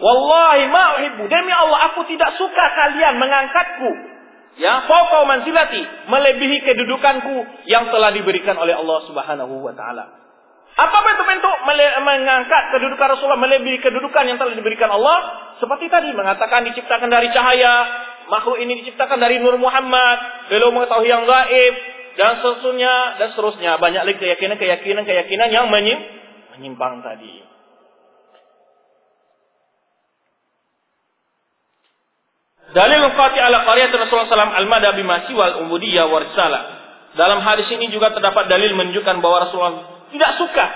Wallahi ma. Demi Allah aku tidak suka kalian mengangkatku. Ya, fauqa manzilati, melebihi kedudukanku yang telah diberikan oleh Allah Subhanahu wa taala. Apa bentuk-bentuk mengangkat kedudukan Rasulullah melebihi kedudukan yang telah diberikan Allah? Seperti tadi mengatakan diciptakan dari cahaya, makhluk ini diciptakan dari Nur Muhammad, beliau mengetahui yang gaib, dan seterusnya dan seterusnya banyak lagi keyakinan-keyakinan keyakinan yang menyimpang tadi. Dalil qati ala qaryat Rasulullah SAW al-mada bima siwal ubudiyah wa Dalam hadis ini juga terdapat dalil menunjukkan bahwa Rasulullah tidak suka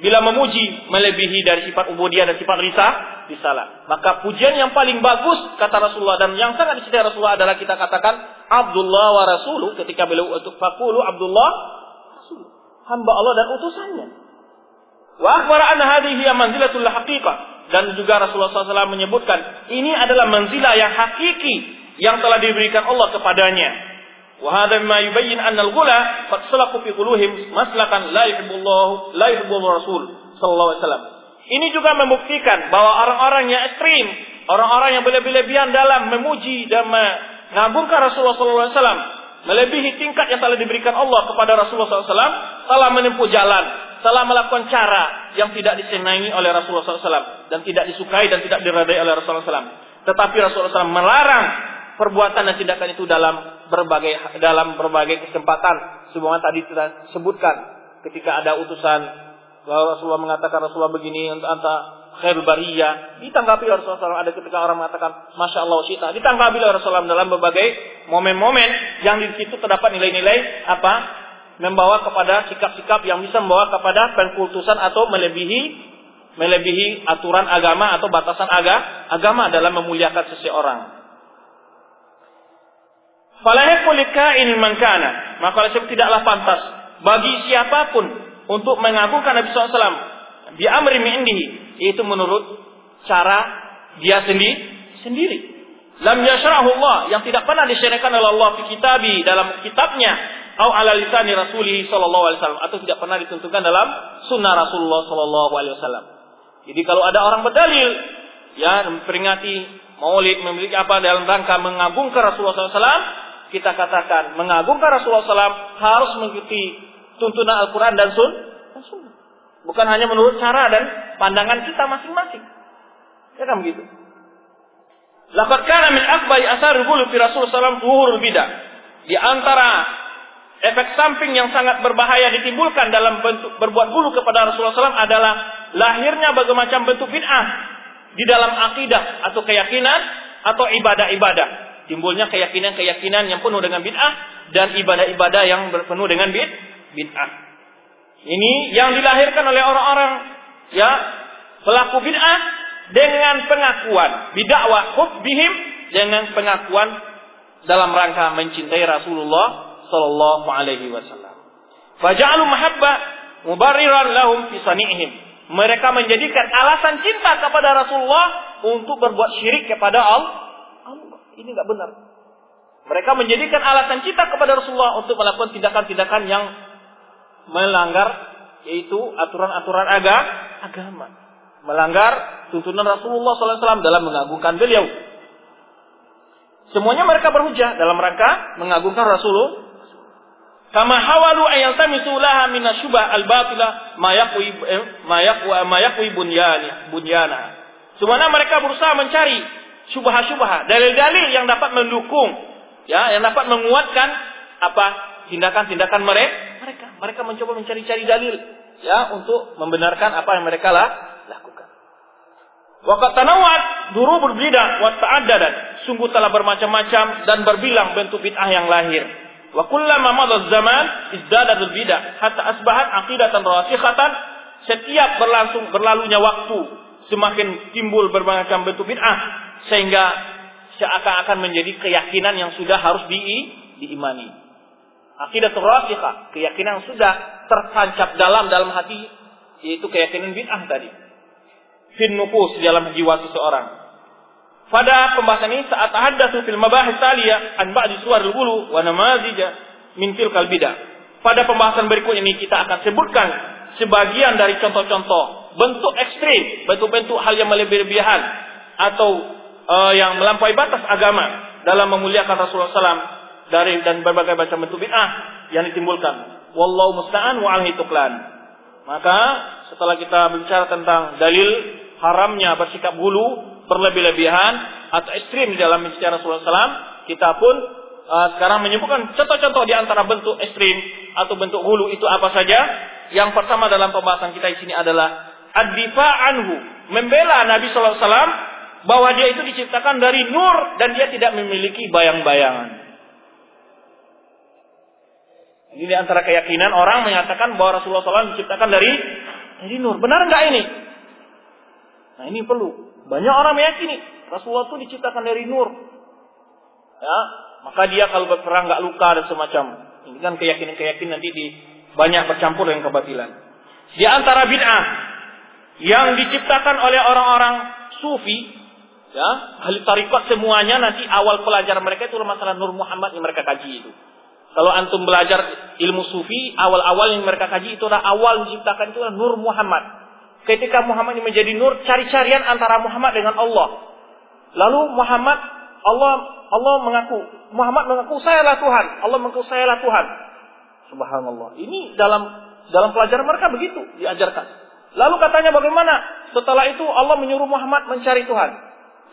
bila memuji melebihi dari sifat ubudiyah dan sifat risah risalah. Maka pujian yang paling bagus kata Rasulullah dan yang sangat dicintai Rasulullah adalah kita katakan Abdullah wa Rasulu ketika beliau untuk fakulu Abdullah Rasul. Hamba Allah dan utusannya. Wa akhbara anna hadhihi manzilatul haqiqah dan juga Rasulullah SAW menyebutkan ini adalah manzilah yang hakiki yang telah diberikan Allah kepadanya. Wahada mimma yubayyin anna al-ghula qad salaku fi quluhim maslakan la yuhibbullahu la yuhibbul rasul sallallahu alaihi wasallam. Ini juga membuktikan bahwa orang-orang yang ekstrim, orang-orang yang berlebih-lebihan dalam memuji dan mengagungkan Rasulullah sallallahu alaihi wasallam melebihi tingkat yang telah diberikan Allah kepada Rasulullah sallallahu alaihi wasallam telah menempuh jalan telah melakukan cara yang tidak disenangi oleh Rasulullah SAW dan tidak disukai dan tidak diradai oleh Rasulullah SAW. Tetapi Rasulullah SAW melarang perbuatan dan tindakan itu dalam berbagai dalam berbagai kesempatan. Semua tadi kita sebutkan ketika ada utusan Rasulullah mengatakan Rasulullah begini untuk anta khairul bariyah ditanggapi oleh Rasulullah ada ketika orang mengatakan masya Allah syita ditanggapi oleh Rasulullah dalam berbagai momen-momen yang di situ terdapat nilai-nilai apa membawa kepada sikap-sikap yang bisa membawa kepada pengkultusan atau melebihi melebihi aturan agama atau batasan aga, agama dalam memuliakan seseorang. Falahiqul ini mankana. Maka oleh tidaklah pantas bagi siapa pun untuk mengagungkan Nabi SAW di amri indihi itu menurut cara dia sendiri sendiri. Lam yasrahu Allah yang tidak pernah disyariatkan oleh Allah di kitabi dalam kitabnya atau ala lisani Rasuli sallallahu alaihi wasallam atau tidak pernah ditentukan dalam sunnah Rasulullah sallallahu alaihi wasallam. Jadi kalau ada orang berdalil ya memperingati Maulid memiliki apa dalam rangka mengagungkan Rasulullah SAW kita katakan mengagungkan Rasulullah SAW harus mengikuti tuntunan Al-Quran dan, sun, dan Sunnah. Bukan hanya menurut cara dan pandangan kita masing-masing. Ya kan begitu? Laqad kana min akbari asar fi Rasul sallallahu alaihi bidah. Di antara efek samping yang sangat berbahaya ditimbulkan dalam bentuk berbuat bulu kepada Rasulullah SAW adalah lahirnya berbagai macam bentuk bid'ah di dalam akidah atau keyakinan atau ibadah-ibadah. Timbulnya keyakinan-keyakinan yang penuh dengan bid'ah dan ibadah-ibadah yang penuh dengan bid'ah. Ini yang dilahirkan oleh orang-orang ya pelaku bid'ah dengan pengakuan bidakwah hubbihim dengan pengakuan dalam rangka mencintai Rasulullah sallallahu alaihi wasallam. Faja'alu mahabbah mubarriran lahum fi sani'ihim. Mereka menjadikan alasan cinta kepada Rasulullah untuk berbuat syirik kepada Allah. Ini nggak benar. Mereka menjadikan alasan cinta kepada Rasulullah untuk melakukan tindakan-tindakan yang melanggar yaitu aturan-aturan agama, melanggar tuntunan Rasulullah SAW dalam mengagungkan beliau. Semuanya mereka berhujah dalam rangka mengagungkan Rasulullah. Kama hawalu ayat tamisu laha minasyubah al-batila mayakwi eh, mayakwi bunyana bunyana. Semuanya mereka berusaha mencari syubah-syubah, dalil-dalil yang dapat mendukung, ya, yang dapat menguatkan apa tindakan-tindakan mereka mereka. Mereka mencoba mencari-cari dalil ya untuk membenarkan apa yang mereka lah, lakukan. Waqat tanawat duru berbeda wa ta'addadat. Sungguh telah bermacam-macam dan berbilang bentuk bid'ah yang lahir. Wa kullama madha zaman izdadat bidah hatta asbahat aqidatan rasikhatan. Setiap berlangsung berlalunya waktu semakin timbul bermacam bentuk bid'ah sehingga seakan-akan menjadi keyakinan yang sudah harus di, diimani. Akidah rasikha, keyakinan sudah tertancap dalam dalam hati, yaitu keyakinan bid'ah tadi. Fin nufus dalam jiwa seseorang. Pada pembahasan ini saat tahaddatsu fil mabahis taliyah an ba'di suwar al-ghulu wa namazija min tilkal. Pada pembahasan berikutnya ini kita akan sebutkan sebagian dari contoh-contoh bentuk ekstrim, bentuk-bentuk hal yang melebihan atau uh, yang melampaui batas agama dalam memuliakan Rasulullah SAW dari dan berbagai macam bentuk bid'ah yang ditimbulkan. Wallahu musta'an wa alhi tuklan. Maka setelah kita bicara tentang dalil haramnya bersikap bulu, berlebih-lebihan atau ekstrim di dalam bicara Rasulullah SAW, kita pun uh, sekarang menyebutkan contoh-contoh di antara bentuk ekstrim atau bentuk hulu itu apa saja. Yang pertama dalam pembahasan kita di sini adalah ad-difa anhu, membela Nabi SAW bahwa dia itu diciptakan dari nur dan dia tidak memiliki bayang-bayangan. Ini di antara keyakinan orang mengatakan bahwa Rasulullah SAW diciptakan dari dari nur. Benar nggak ini? Nah ini perlu. Banyak orang meyakini Rasulullah itu diciptakan dari nur. Ya, maka dia kalau berperang nggak luka dan semacam. Ini kan keyakinan-keyakinan nanti di banyak bercampur dengan kebatilan. Di antara bid'ah yang diciptakan oleh orang-orang sufi, ya, ahli tarikat semuanya nanti awal pelajaran mereka itu masalah Nur Muhammad yang mereka kaji itu. Kalau antum belajar ilmu sufi, awal-awal yang mereka kaji itu adalah awal menciptakan itu adalah Nur Muhammad. Ketika Muhammad ini menjadi nur, cari-carian antara Muhammad dengan Allah. Lalu Muhammad, Allah Allah mengaku, Muhammad mengaku sayalah Tuhan, Allah mengaku sayalah Tuhan. Subhanallah. Ini dalam dalam pelajaran mereka begitu diajarkan. Lalu katanya bagaimana? Setelah itu Allah menyuruh Muhammad mencari Tuhan.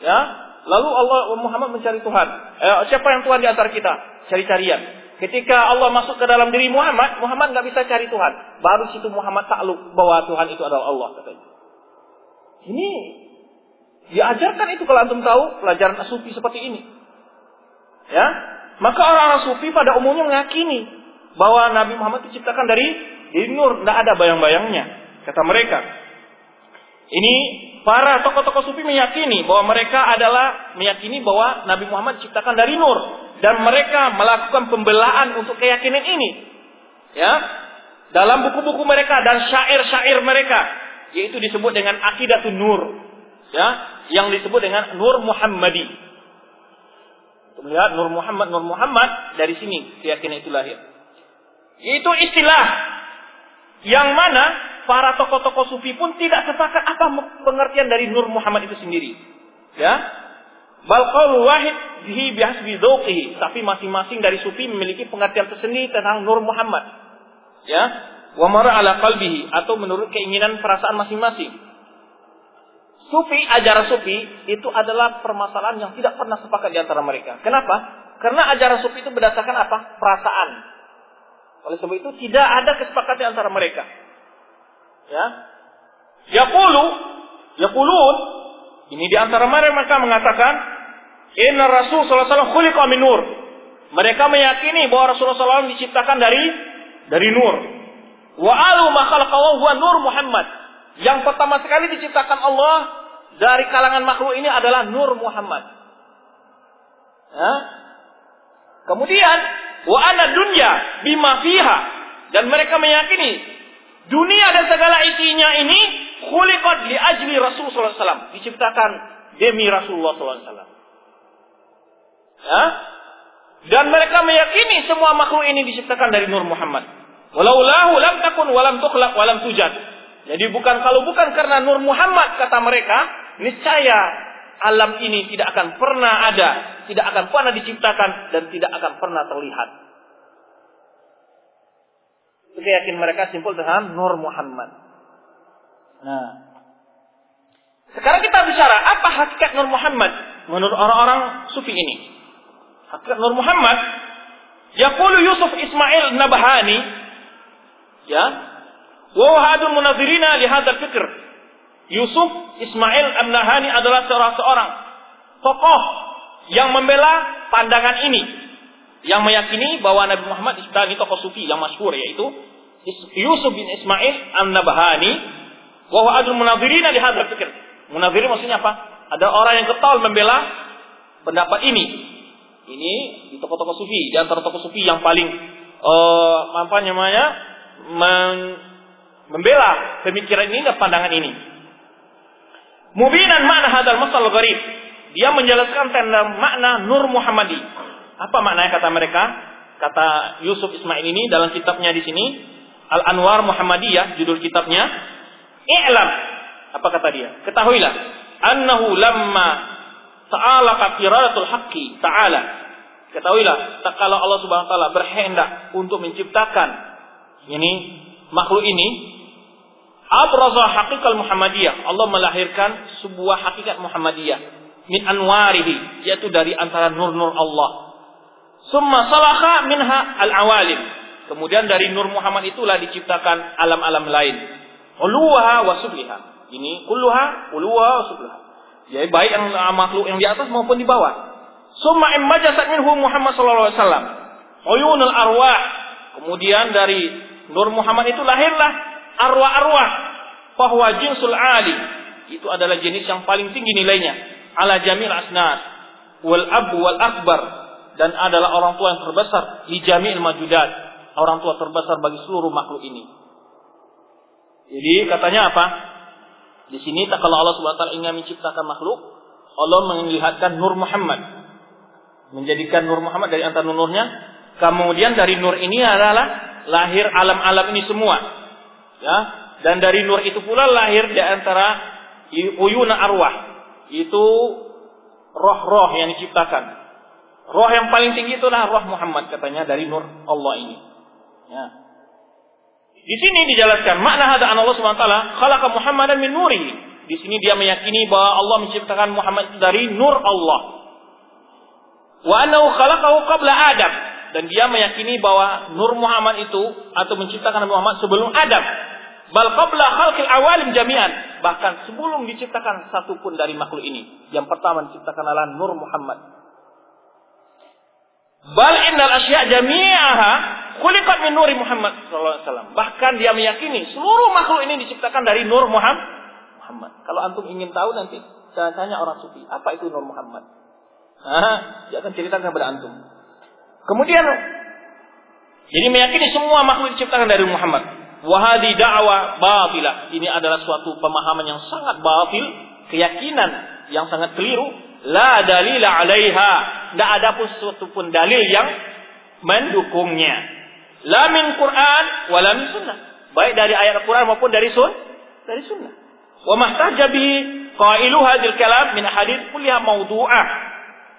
Ya, lalu Allah Muhammad mencari Tuhan. Eh, siapa yang Tuhan di antara kita? Cari-carian. Ketika Allah masuk ke dalam diri Muhammad, Muhammad nggak bisa cari Tuhan. Baru situ Muhammad takluk bahwa Tuhan itu adalah Allah katanya. Ini diajarkan itu kalau antum tahu pelajaran sufi seperti ini. Ya, maka orang-orang sufi pada umumnya meyakini bahwa Nabi Muhammad diciptakan dari dari nur, tidak ada bayang-bayangnya, kata mereka. Ini para tokoh-tokoh sufi meyakini bahwa mereka adalah meyakini bahwa Nabi Muhammad diciptakan dari nur dan mereka melakukan pembelaan untuk keyakinan ini. Ya. Dalam buku-buku mereka dan syair-syair mereka yaitu disebut dengan akidatun nur. Ya, yang disebut dengan nur Muhammadi. Melihat nur Muhammad, nur Muhammad dari sini keyakinan itu lahir. Itu istilah yang mana para tokoh-tokoh sufi pun tidak sepakat apa pengertian dari nur Muhammad itu sendiri. Ya, Bal qaul wahid bihi bihasbi dzauqihi, tapi masing-masing dari sufi memiliki pengertian tersendiri tentang Nur Muhammad. Ya. wa mara ala qalbihi atau menurut keinginan perasaan masing-masing. Sufi, ajaran sufi itu adalah permasalahan yang tidak pernah sepakat di antara mereka. Kenapa? Karena ajaran sufi itu berdasarkan apa? Perasaan. Oleh sebab itu tidak ada kesepakatan antara mereka. Ya. Yaqulu, yaqulun ini di antara mereka mengatakan Inna Rasul sallallahu alaihi wasallam min nur. Mereka meyakini bahwa Rasulullah SAW diciptakan dari dari nur. Wa alu huwa nur Muhammad. Yang pertama sekali diciptakan Allah dari kalangan makhluk ini adalah nur Muhammad. Ya? Kemudian wa ana dunya bima fiha dan mereka meyakini dunia dan segala isinya ini khuliqat li ajli Rasulullah SAW diciptakan demi Rasulullah SAW. Ya? Dan mereka meyakini semua makhluk ini diciptakan dari Nur Muhammad. Walau lahu lam takun walam tukhlaq walam tujad. Jadi bukan kalau bukan karena Nur Muhammad kata mereka, niscaya alam ini tidak akan pernah ada, tidak akan pernah diciptakan dan tidak akan pernah terlihat. Itu yakin mereka simpul dengan Nur Muhammad. Nah, sekarang kita bicara apa hakikat Nur Muhammad menurut orang-orang sufi ini. Hakikat Nur Muhammad Yaqulu Yusuf Ismail Nabahani ya wa hadul munazirina li hadzal fikr. Yusuf Ismail An-Nahani adalah seorang seorang tokoh yang membela pandangan ini yang meyakini bahwa Nabi Muhammad ini tokoh sufi yang masyhur yaitu Yusuf bin Ismail An-Nabhani wa huwa adul munazirina li hadzal fikr Munazirin maksudnya apa? Ada orang yang ketol membela pendapat ini ini di tokoh-tokoh sufi, di antara tokoh sufi yang paling uh, apa namanya men, membela pemikiran ini dan pandangan ini. Mubinan makna hadal masal gharib. Dia menjelaskan tentang makna Nur Muhammadi. Apa maknanya kata mereka? Kata Yusuf Ismail ini dalam kitabnya di sini Al Anwar Muhammadiyah judul kitabnya. I'lam. Apa kata dia? Ketahuilah annahu lamma Ta'ala iradatul haqqi ta'ala. Ketahuilah, kalau Allah Subhanahu wa taala berkehendak untuk menciptakan ini makhluk ini, abraza haqiqal Muhammadiyah. Allah melahirkan sebuah hakikat Muhammadiyah min anwarihi, yaitu dari antara nur-nur Allah. Summa salakha minha al-awalim. Kemudian dari nur Muhammad itulah diciptakan alam-alam lain. Uluha wa subliha. Ini kulluha, uluha wa subliha. Ya, baik yang makhluk yang di atas maupun di bawah. Summa immajasat minhu Muhammad sallallahu alaihi wasallam. Uyunul arwah. Kemudian dari Nur Muhammad itu lahirlah arwah-arwah. Bahwa jinsul ali. Itu adalah jenis yang paling tinggi nilainya. Ala jamil asnad. Wal abu wal akbar. Dan adalah orang tua yang terbesar. Di jamil majudat. Orang tua terbesar bagi seluruh makhluk ini. Jadi katanya apa? Di sini tak kalau Allah Subhanahu wa taala ingin menciptakan makhluk, Allah melihatkan Nur Muhammad. Menjadikan Nur Muhammad dari antara nurnya, kemudian dari nur ini adalah lahir alam-alam ini semua. Ya, dan dari nur itu pula lahir di antara uyuna arwah. Itu roh-roh yang diciptakan. Roh yang paling tinggi itulah roh Muhammad katanya dari nur Allah ini. Ya. Di sini dijelaskan makna hada Allah Subhanahu wa taala khalaqa Muhammadan min nuri. Di sini dia meyakini bahwa Allah menciptakan Muhammad dari nur Allah. Wa annahu khalaqahu qabla Adam dan dia meyakini bahwa nur Muhammad itu atau menciptakan Muhammad sebelum Adam. Bal qabla khalqil awalim jami'an. Bahkan sebelum diciptakan satu pun dari makhluk ini. Yang pertama diciptakan adalah nur Muhammad. Bal innal asya' jami'aha Kulikat min nuri Muhammad SAW. Bahkan dia meyakini seluruh makhluk ini diciptakan dari nur Muhammad. Muhammad. Kalau antum ingin tahu nanti saya tanya orang sufi, apa itu nur Muhammad? Hah? dia akan ceritakan kepada antum. Kemudian jadi meyakini semua makhluk diciptakan dari Muhammad. Wahadi da'wa batilah. Ini adalah suatu pemahaman yang sangat batil, keyakinan yang sangat keliru. La dalila alaiha. Tidak ada pun suatu pun dalil yang mendukungnya. La min Quran wa la min sunnah. Baik dari ayat Al-Quran maupun dari sun dari sunnah. Wa mahtaja bi qailu hadil kalam min hadits kulliha mawdu'ah.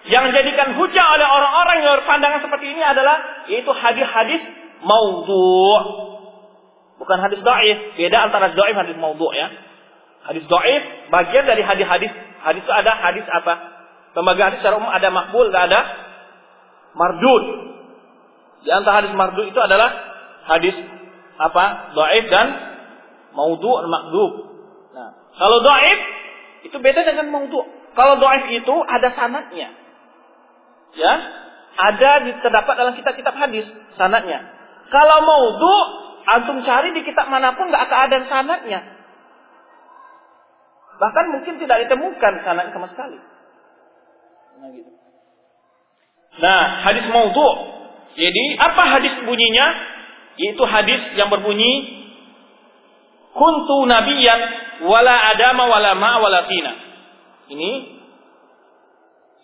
Yang jadikan hujah oleh orang-orang yang berpandangan seperti ini adalah yaitu hadis-hadis maudhu'. Bukan hadis dhaif. Beda antara dhaif hadis maudhu ya. Hadis dhaif bagian dari hadis-hadis. Hadis itu ada hadis apa? Pembagian hadis secara umum ada makbul dan ada mardud. Di antara hadis mardud itu adalah hadis apa? Dhaif dan maudhu dan makdub. Nah, kalau dhaif itu beda dengan maudhu. Kalau dhaif itu ada sanatnya. Ya, ada terdapat dalam kitab-kitab hadis sanatnya. Kalau maudhu antum cari di kitab mana pun nggak akan ada sanatnya. Bahkan mungkin tidak ditemukan sanat sama sekali. Nah, gitu. Nah, hadis maudhu. Jadi apa hadis bunyinya? Yaitu hadis yang berbunyi kuntu nabiyan wala adama wala ma wala tina. Ini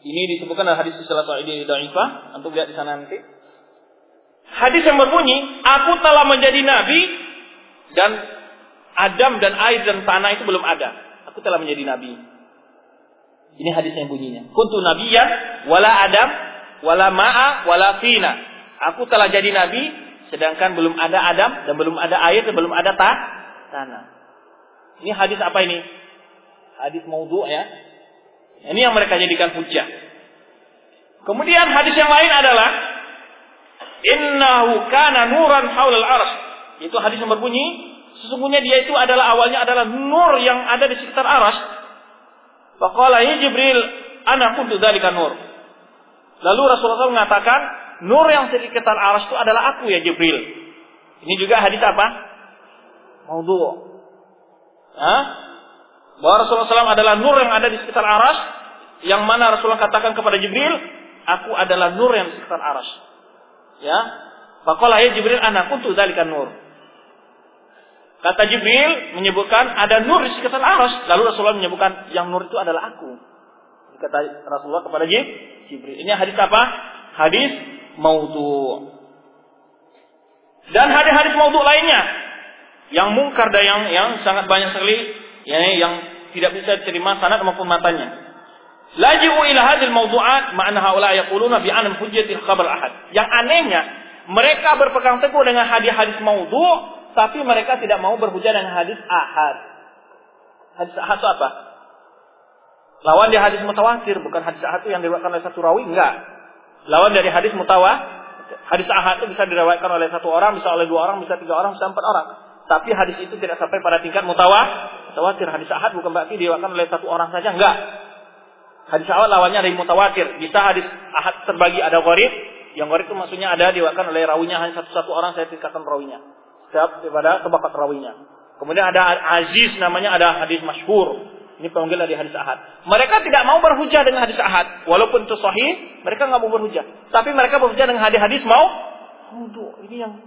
ini disebutkan dalam hadis salah satu ini dhaifah, untuk lihat di sana nanti. Hadis yang berbunyi, aku telah menjadi nabi dan Adam dan air dan tanah itu belum ada. Aku telah menjadi nabi. Ini hadis yang bunyinya. Kuntu nabiyan wala Adam wala ma'a wala fina. Aku telah jadi nabi sedangkan belum ada Adam dan belum ada air dan belum ada ta tanah. Ini hadis apa ini? Hadis maudhu ya. Ini yang mereka jadikan hujah. Kemudian hadis yang lain adalah innahu kana nuran haulal arsy. Itu hadis yang berbunyi sesungguhnya dia itu adalah awalnya adalah nur yang ada di sekitar aras. Faqala ya Jibril, ana kuntu dzalika nur. Lalu Rasulullah SAW mengatakan, nur yang di sekitar aras itu adalah aku ya Jibril. Ini juga hadis apa? Maudhu. Hah? bahwa Rasulullah SAW adalah nur yang ada di sekitar aras, yang mana Rasulullah katakan kepada Jibril, aku adalah nur yang di sekitar aras. Ya, Fakolah ya Jibril anak untuk dalikan nur. Kata Jibril menyebutkan ada nur di sekitar aras. Lalu Rasulullah menyebutkan yang nur itu adalah aku. Kata Rasulullah kepada Jibril. Ini hadis apa? Hadis maudhu. Dan hadis-hadis maudhu lainnya yang mungkar dan yang yang sangat banyak sekali ya, yang tidak bisa diterima sanad maupun matanya. Laji'u ila hadil mawdu'at ma'ana haula yaquluna bi anam hujjatil khabar ahad. Yang anehnya, mereka berpegang teguh dengan hadis-hadis maudhu tapi mereka tidak mau berhujah dengan hadis ahad. Hadis ahad itu apa? Lawan dari hadis mutawatir, bukan hadis ahad itu yang diriwayatkan oleh satu rawi, enggak. Lawan dari hadis mutawa, hadis ahad itu bisa diriwayatkan oleh satu orang, bisa oleh dua orang, bisa tiga orang, bisa empat orang. Tapi hadis itu tidak sampai pada tingkat mutawa, mutawatir. Hadis ahad bukan berarti diriwayatkan oleh satu orang saja, enggak. Hadis ahad lawannya dari mutawatir. Bisa hadis ahad terbagi ada gharib, yang gharib itu maksudnya ada diriwayatkan oleh rawinya hanya satu-satu orang saya tingkatkan rawinya. Setiap daripada kebakat rawinya. Kemudian ada aziz namanya ada hadis masyhur. Ini panggil dari hadis ahad. Mereka tidak mau berhujah dengan hadis ahad. Walaupun itu sahih, mereka nggak mau berhujah. Tapi mereka berhujah dengan hadis-hadis mau. Untuk ini yang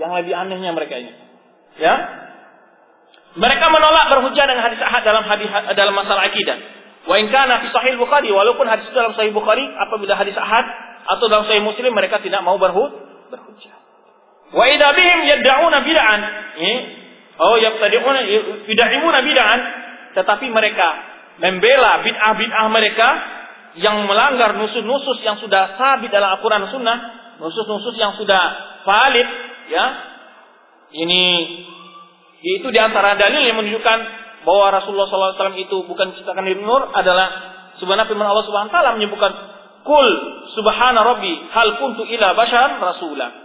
yang lebih anehnya mereka ini. Ya. Mereka menolak berhujah dengan hadis ahad dalam hadis dalam masalah akidah. Wa in kana fi sahih Bukhari walaupun hadis itu dalam sahih Bukhari apabila hadis ahad atau dalam sahih Muslim mereka tidak mau berhujah. Wa idza bihim yad'una bid'an. Oh yaqtadi'una bid'imuna bid'an, tetapi mereka membela bid'ah-bid'ah mereka yang melanggar nusus-nusus yang sudah sabit dalam Al-Quran Sunnah, nusus-nusus yang sudah valid, ya, ini itu di antara dalil yang menunjukkan bahwa Rasulullah SAW itu bukan ciptakan dari nur adalah sebenarnya firman Allah Subhanahu Wa Taala menyebutkan Kul subhana rabbi hal kuntu ila bashar rasulah.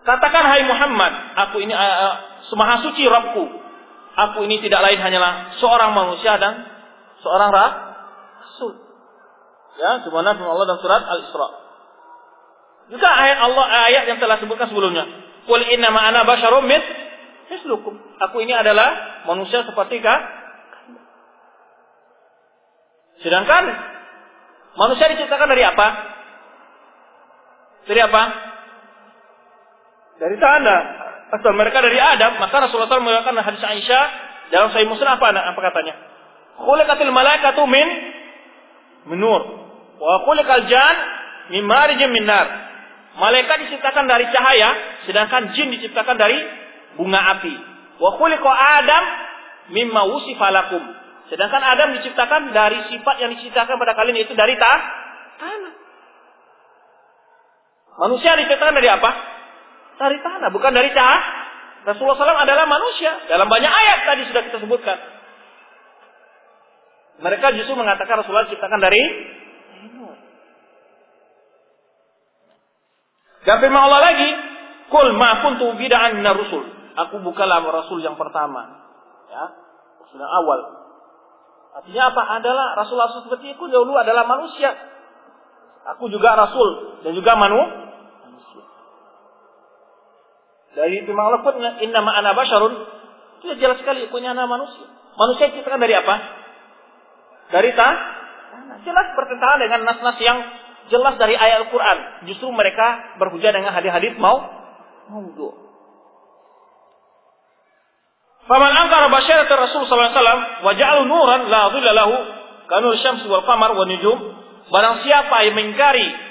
Katakan hai Muhammad, aku ini uh, semaha suci Rabbku. Aku ini tidak lain hanyalah seorang manusia dan seorang rasul. Ya, subhanahu Allah dalam surat Al-Isra. Juga ayat Allah ayat yang telah sebutkan sebelumnya. Qul inna ma ana basyarum mislukum. Aku ini adalah manusia seperti kah? Sedangkan manusia diciptakan dari apa? Dari apa? Dari tanah. Asal mereka dari Adam, maka Rasulullah SAW mengatakan hadis Aisyah dalam Sahih Muslim apa apa katanya? Khuliqatil malaikatu min menur. Wa khuliqal jan min marijin min nar. Malaikat diciptakan dari cahaya, sedangkan jin diciptakan dari bunga api. Wa khuliqa Adam mimma wusifa lakum. Sedangkan Adam diciptakan dari sifat yang diciptakan pada kalian itu dari ta tanah. Manusia diciptakan dari apa? Dari tanah, bukan dari cahaya. Rasulullah SAW adalah manusia. Dalam banyak ayat tadi sudah kita sebutkan. Mereka justru mengatakan Rasulullah diciptakan dari Dan firman Allah lagi, "Kul ma kuntu bid'an rusul." Aku bukanlah rasul yang pertama. Ya, rasul yang awal. Artinya apa? Adalah rasul-rasul seperti itu dahulu adalah manusia. Aku juga rasul dan juga manu manusia. Dari Allah pun inna ma'ana basyarun itu jelas sekali punya nama manusia. Manusia diciptakan dari apa? Dari tanah. Jelas bertentangan dengan nas-nas yang jelas dari ayat Al-Quran. Justru mereka berhujah dengan hadis-hadis mau maudhu. Faman angkara basyarat Rasul sallallahu alaihi wasallam wa ja'alu nuran la dhilla lahu kanul syams wal qamar wa. Barang siapa yang mengingkari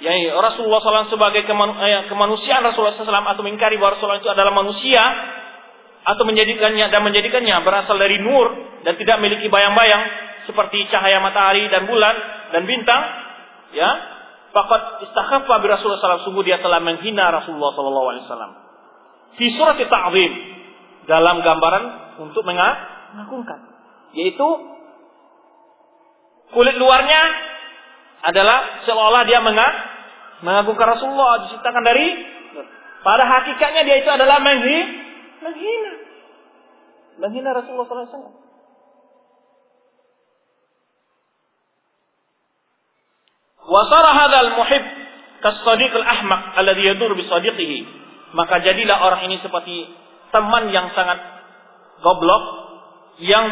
ya Rasulullah SAW sebagai kemanu, eh, kemanusiaan Rasulullah SAW atau mengingkari bahwa Rasulullah itu adalah manusia atau menjadikannya dan menjadikannya berasal dari nur dan tidak memiliki bayang-bayang seperti cahaya matahari dan bulan dan bintang ya fakat istakhaffa bi Rasulullah SAW sungguh dia telah menghina Rasulullah wasallam. Fi surat ta'zim dalam gambaran untuk mengagungkan yaitu kulit luarnya adalah seolah dia mengagungkan Rasulullah diciptakan dari pada hakikatnya dia itu adalah menghina menghina menghina Rasulullah wasallam. Wasara hadzal muhib kasadiq al-ahmaq alladhi yadur bi sadiqihi. Maka jadilah orang ini seperti teman yang sangat goblok yang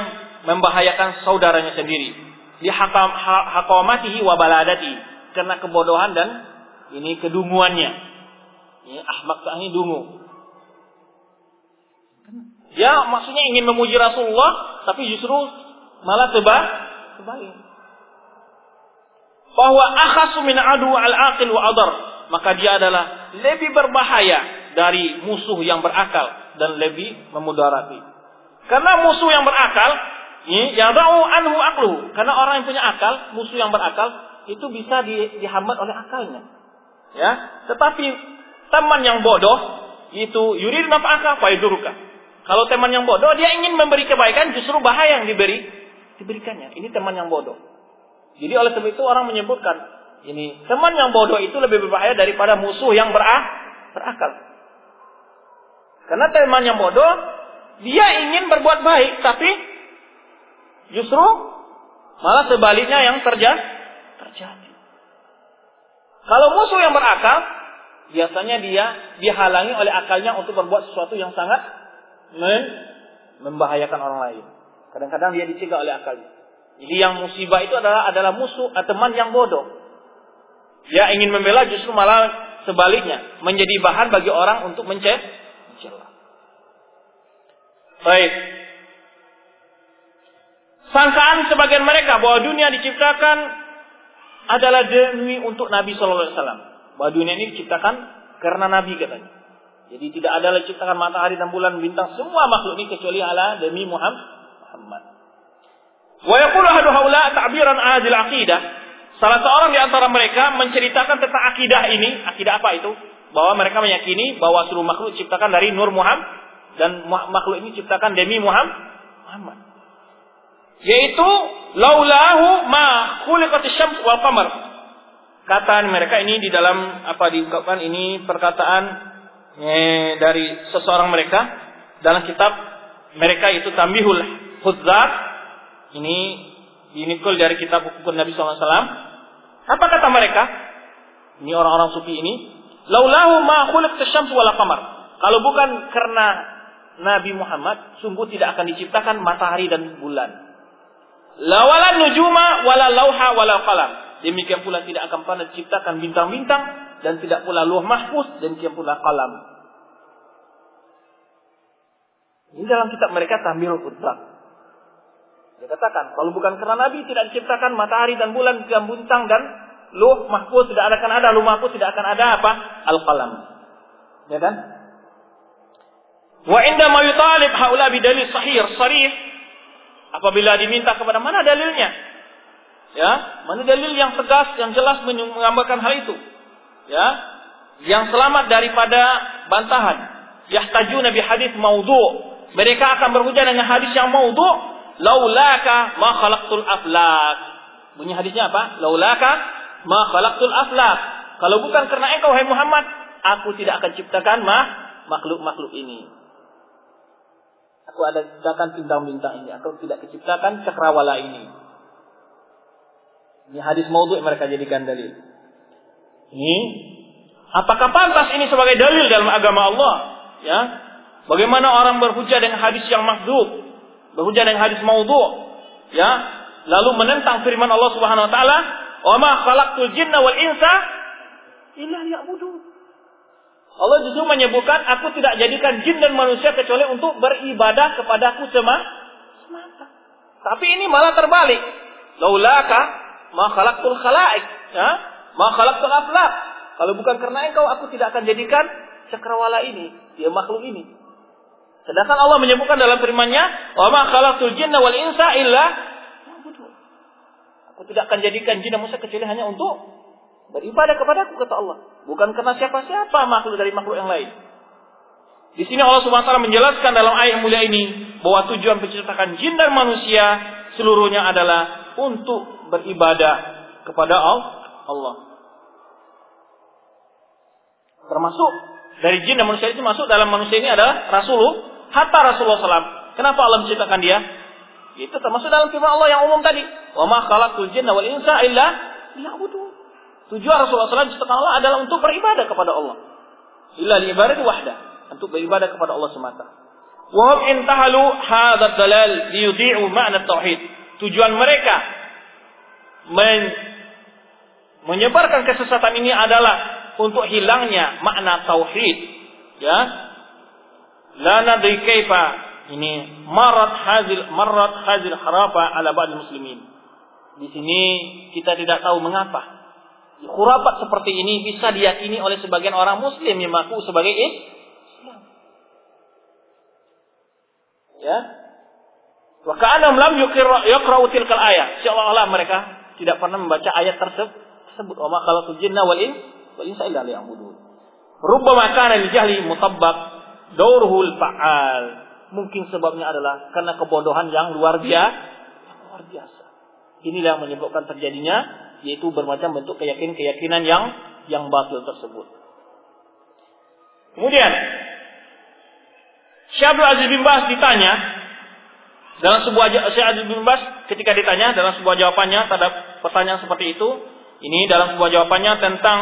membahayakan saudaranya sendiri. Di hakamatihi wa baladati karena kebodohan dan ini kedunguannya. Ini ahmak ini dungu. Ya maksudnya ingin memuji Rasulullah tapi justru malah tebal terbalik bahwa akhasu min adu al-aqil wa adar, maka dia adalah lebih berbahaya dari musuh yang berakal dan lebih memudarati. Karena musuh yang berakal, yang tahu anhu aklu. Karena orang yang punya akal, musuh yang berakal itu bisa di, dihambat oleh akalnya. Ya, tetapi teman yang bodoh itu yurid nafa'aka faidurka. Kalau teman yang bodoh dia ingin memberi kebaikan justru bahaya yang diberi diberikannya. Ini teman yang bodoh. Jadi oleh sebab itu orang menyebutkan ini teman yang bodoh itu lebih berbahaya daripada musuh yang berak, berakal. Karena teman yang bodoh dia ingin berbuat baik tapi justru malah sebaliknya yang terjadi. terjadi. Kalau musuh yang berakal biasanya dia dihalangi oleh akalnya untuk berbuat sesuatu yang sangat membahayakan orang lain. Kadang-kadang dia dicegah oleh akalnya. Jadi yang musibah itu adalah adalah musuh atau teman yang bodoh. Dia ingin membela justru malah sebaliknya menjadi bahan bagi orang untuk mencela. Baik. Sangkaan sebagian mereka bahwa dunia diciptakan adalah demi untuk Nabi Shallallahu Alaihi Wasallam. Bahwa dunia ini diciptakan karena Nabi katanya. Jadi tidak ada lagi ciptakan matahari dan bulan bintang semua makhluk ini kecuali Allah demi Muhammad. Wa yaqulu ahadu haula ta'biran adil aqidah. Salah seorang di antara mereka menceritakan tentang akidah ini, akidah apa itu? Bahwa mereka meyakini bahwa seluruh makhluk diciptakan dari nur Muhammad dan makhluk ini diciptakan demi Muhammad. Yaitu laulahu ma khuliqatis syams wal qamar. Kata mereka ini di dalam apa diungkapkan ini perkataan eh, dari seseorang mereka dalam kitab mereka itu Tambihul Hudzat ini dinikul dari kitab hukum Nabi SAW. Apa kata mereka? Ini orang-orang sufi ini. Laulahu ma khuliq tasyamsu wal qamar. Kalau bukan karena Nabi Muhammad, sungguh tidak akan diciptakan matahari dan bulan. Lawalan nujuma wala lauha wala qalam. Demikian pula tidak akan pernah diciptakan bintang-bintang dan tidak pula luh mahfuz dan demikian pula qalam. Ini dalam kitab mereka Tamil Qudrak. Dia katakan, kalau bukan karena Nabi tidak diciptakan matahari dan bulan dan bintang dan luh mahfuz tidak akan ada, luh mahfuz tidak akan ada apa? Al-qalam. Ya kan? Wa inda ma yutalib haula bidalil sahih sarih apabila diminta kepada mana dalilnya? Ya, mana dalil yang tegas yang jelas menggambarkan hal itu? Ya. yang selamat daripada bantahan. Yahtajuna bi hadis maudhu. Mereka akan berhujah dengan hadis yang maudhu. Laulaka ma khalaqtul aflak. Bunyi hadisnya apa? Laulaka ma khalaqtul aflak. Kalau bukan karena engkau hai Muhammad, aku tidak akan ciptakan ma makhluk-makhluk ini. Aku ada ciptakan bintang-bintang ini. Aku tidak keciptakan cakrawala ini. Ini hadis maudhu mereka jadikan dalil. Ini apakah pantas ini sebagai dalil dalam agama Allah? Ya. Bagaimana orang berhujah dengan hadis yang makhdub, berhujah dengan hadis maudhu, ya, lalu menentang firman Allah Subhanahu wa taala, "Wa ma khalaqtul jinna wal insa illa liya'budun." Allah justru menyebutkan aku tidak jadikan jin dan manusia kecuali untuk beribadah kepadaku semata. Tapi ini malah terbalik. Laulaka ma khalaqtul khalaik, ya? Ma khalaqtul aflaq. Kalau bukan karena engkau aku tidak akan jadikan cakrawala ini, dia makhluk ini. Sedangkan Allah menyebutkan dalam firman-Nya, "Wa ma khalaqtul jinna wal insa illa Aku tidak akan jadikan jin dan manusia kecuali hanya untuk beribadah kepadaku kata Allah, bukan karena siapa-siapa makhluk dari makhluk yang lain. Di sini Allah Subhanahu wa taala menjelaskan dalam ayat mulia ini bahwa tujuan penciptakan jin dan manusia seluruhnya adalah untuk beribadah kepada Allah. Termasuk dari jin dan manusia itu masuk dalam manusia ini adalah Rasulullah, hatta Rasulullah SAW. Kenapa Allah menciptakan dia? Itu termasuk dalam firman Allah yang umum tadi. Wa ma khalaqtul jinna wal insa illa liya'budun. Tujuan Rasulullah SAW diciptakan Allah adalah untuk beribadah kepada Allah. Illa li ibadati wahda. Untuk beribadah kepada Allah semata. Wa hum intahalu hadzal dalal liyudhi'u ma'na tauhid. Tujuan mereka men menyebarkan kesesatan ini adalah untuk hilangnya makna tauhid. Ya. La nadri ini marat hazil marat hazil harafa ala ba'd muslimin. Di sini kita tidak tahu mengapa khurafat seperti ini bisa diyakini oleh sebagian orang muslim yang mengaku sebagai Islam. Ya. Wa ka'annahum lam yaqra'u tilkal ayat. Seolah-olah mereka tidak pernah membaca ayat tersebut. Wa ma khalaqul jinna wal in wal insa illa liya'budun. Rubbama kana li jahli mutabbaq dauruhul fa'al Mungkin sebabnya adalah karena kebodohan yang luar biasa. Luar biasa. Inilah yang menyebabkan terjadinya yaitu bermacam bentuk keyakinan-keyakinan yang yang batil tersebut. Kemudian Syekh Aziz bin Bas ditanya dalam sebuah Syekh Aziz bin Bas ketika ditanya dalam sebuah jawabannya terhadap pertanyaan seperti itu, ini dalam sebuah jawabannya tentang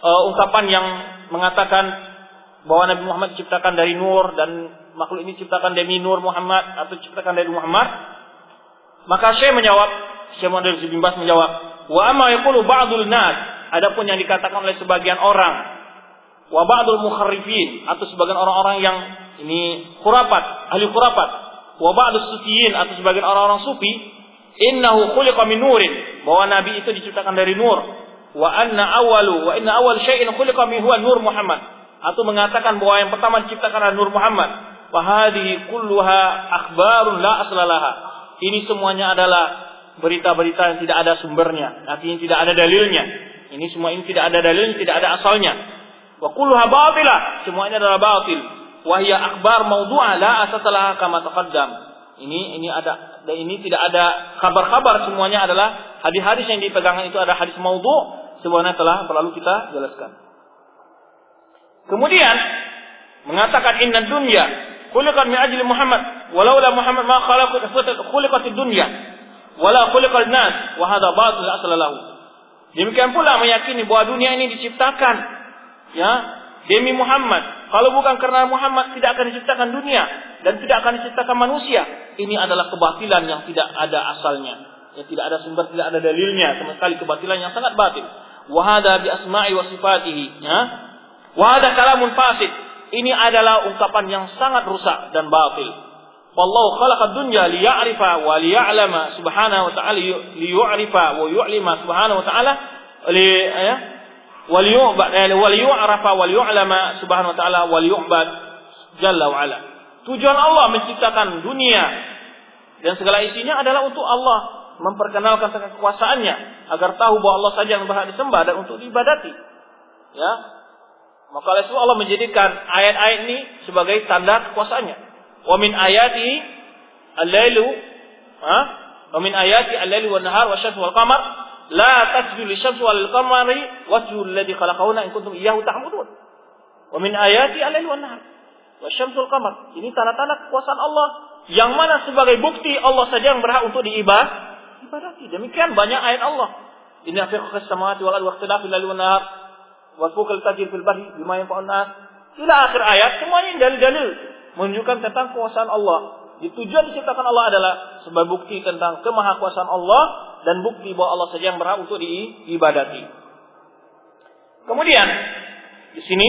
uh, ungkapan yang mengatakan bahwa Nabi Muhammad diciptakan dari nur dan makhluk ini diciptakan dari nur Muhammad atau diciptakan dari Muhammad? Maka saya menjawab, Syekh Muhammad bin Bas menjawab, wa amma yaqulu ba'dul nas, adapun yang dikatakan oleh sebagian orang, wa ba'dul mukharrifin atau sebagian orang-orang yang ini khurafat, ahli khurafat, wa ba'dus sufiyin atau sebagian orang-orang sufi, innahu khuliqa min nurin, bahwa nabi itu diciptakan dari nur, wa anna awalu wa inna awal syai'in khuliqa min huwa nur Muhammad. Atau mengatakan bahwa yang pertama diciptakan adalah nur Muhammad. Fahadihi kulluha akhbarun la aslalaha. Ini semuanya adalah berita-berita yang tidak ada sumbernya, artinya tidak ada dalilnya. Ini semua ini tidak ada dalilnya, tidak ada asalnya. Wa kulluha batilah, semua adalah batil. Wahya akhbar maudhu'a la asasalaha kama taqaddam. Ini ini ada dan ini tidak ada kabar-kabar semuanya adalah hadis-hadis yang dipegangkan itu ada hadis maudhu semuanya telah berlalu kita jelaskan. Kemudian mengatakan inna dunya khuliqat min ajli Muhammad walau la Muhammad ma khalaqat khuliqat dunya wala khuliqat nas wa hadha batil asal lahu. Demikian pula meyakini bahwa dunia ini diciptakan ya demi Muhammad. Kalau bukan karena Muhammad tidak akan diciptakan dunia dan tidak akan diciptakan manusia. Ini adalah kebatilan yang tidak ada asalnya yang tidak ada sumber tidak ada dalilnya sama sekali. Kebatilan yang sangat batil. Wahada bi asma'i wa sifatihi ya. Wahada kalamun fasid. Ini adalah ungkapan yang sangat rusak dan batil. Wallahu khalaqad dunya liya'rifa wa liya'lama subhanahu wa ta'ala liyu'rifa wa yu'lima subhanahu wa ta'ala li ya wa liyu'rafa wa liyu'lama subhanahu wa ta'ala wa liyu'bad jalla wa ala. Tujuan Allah menciptakan dunia dan segala isinya adalah untuk Allah memperkenalkan kekuasaannya agar tahu bahwa Allah saja yang berhak disembah dan untuk diibadati. Ya, Maka oleh Allah menjadikan ayat-ayat ini sebagai tanda kekuasaannya. Wa min ayati al-lailu ha? Wa min ayati al-lailu wan nahar wasyamsu wal qamar la tasjudu lisyamsi wal qamari wasjudu alladhi khalaqahunna in kuntum iyyahu ta'budun. Wa min ayati al-lailu wan nahar wasyamsu wal qamar. Ini tanda-tanda kekuasaan Allah yang mana sebagai bukti Allah saja yang berhak untuk diibadah. Ibadati. Demikian banyak ayat Allah. Inna fi khalqis samawati wal ardi wa ikhtilafil laili wan nahar wa fukal tajir fil bahri bima yanfa'un nas. Ila akhir ayat semuanya dalil-dalil menunjukkan tentang kekuasaan Allah. Di tujuan diciptakan Allah adalah sebagai bukti tentang kemahakuasaan Allah dan bukti bahwa Allah saja yang berhak untuk diibadati. Kemudian di sini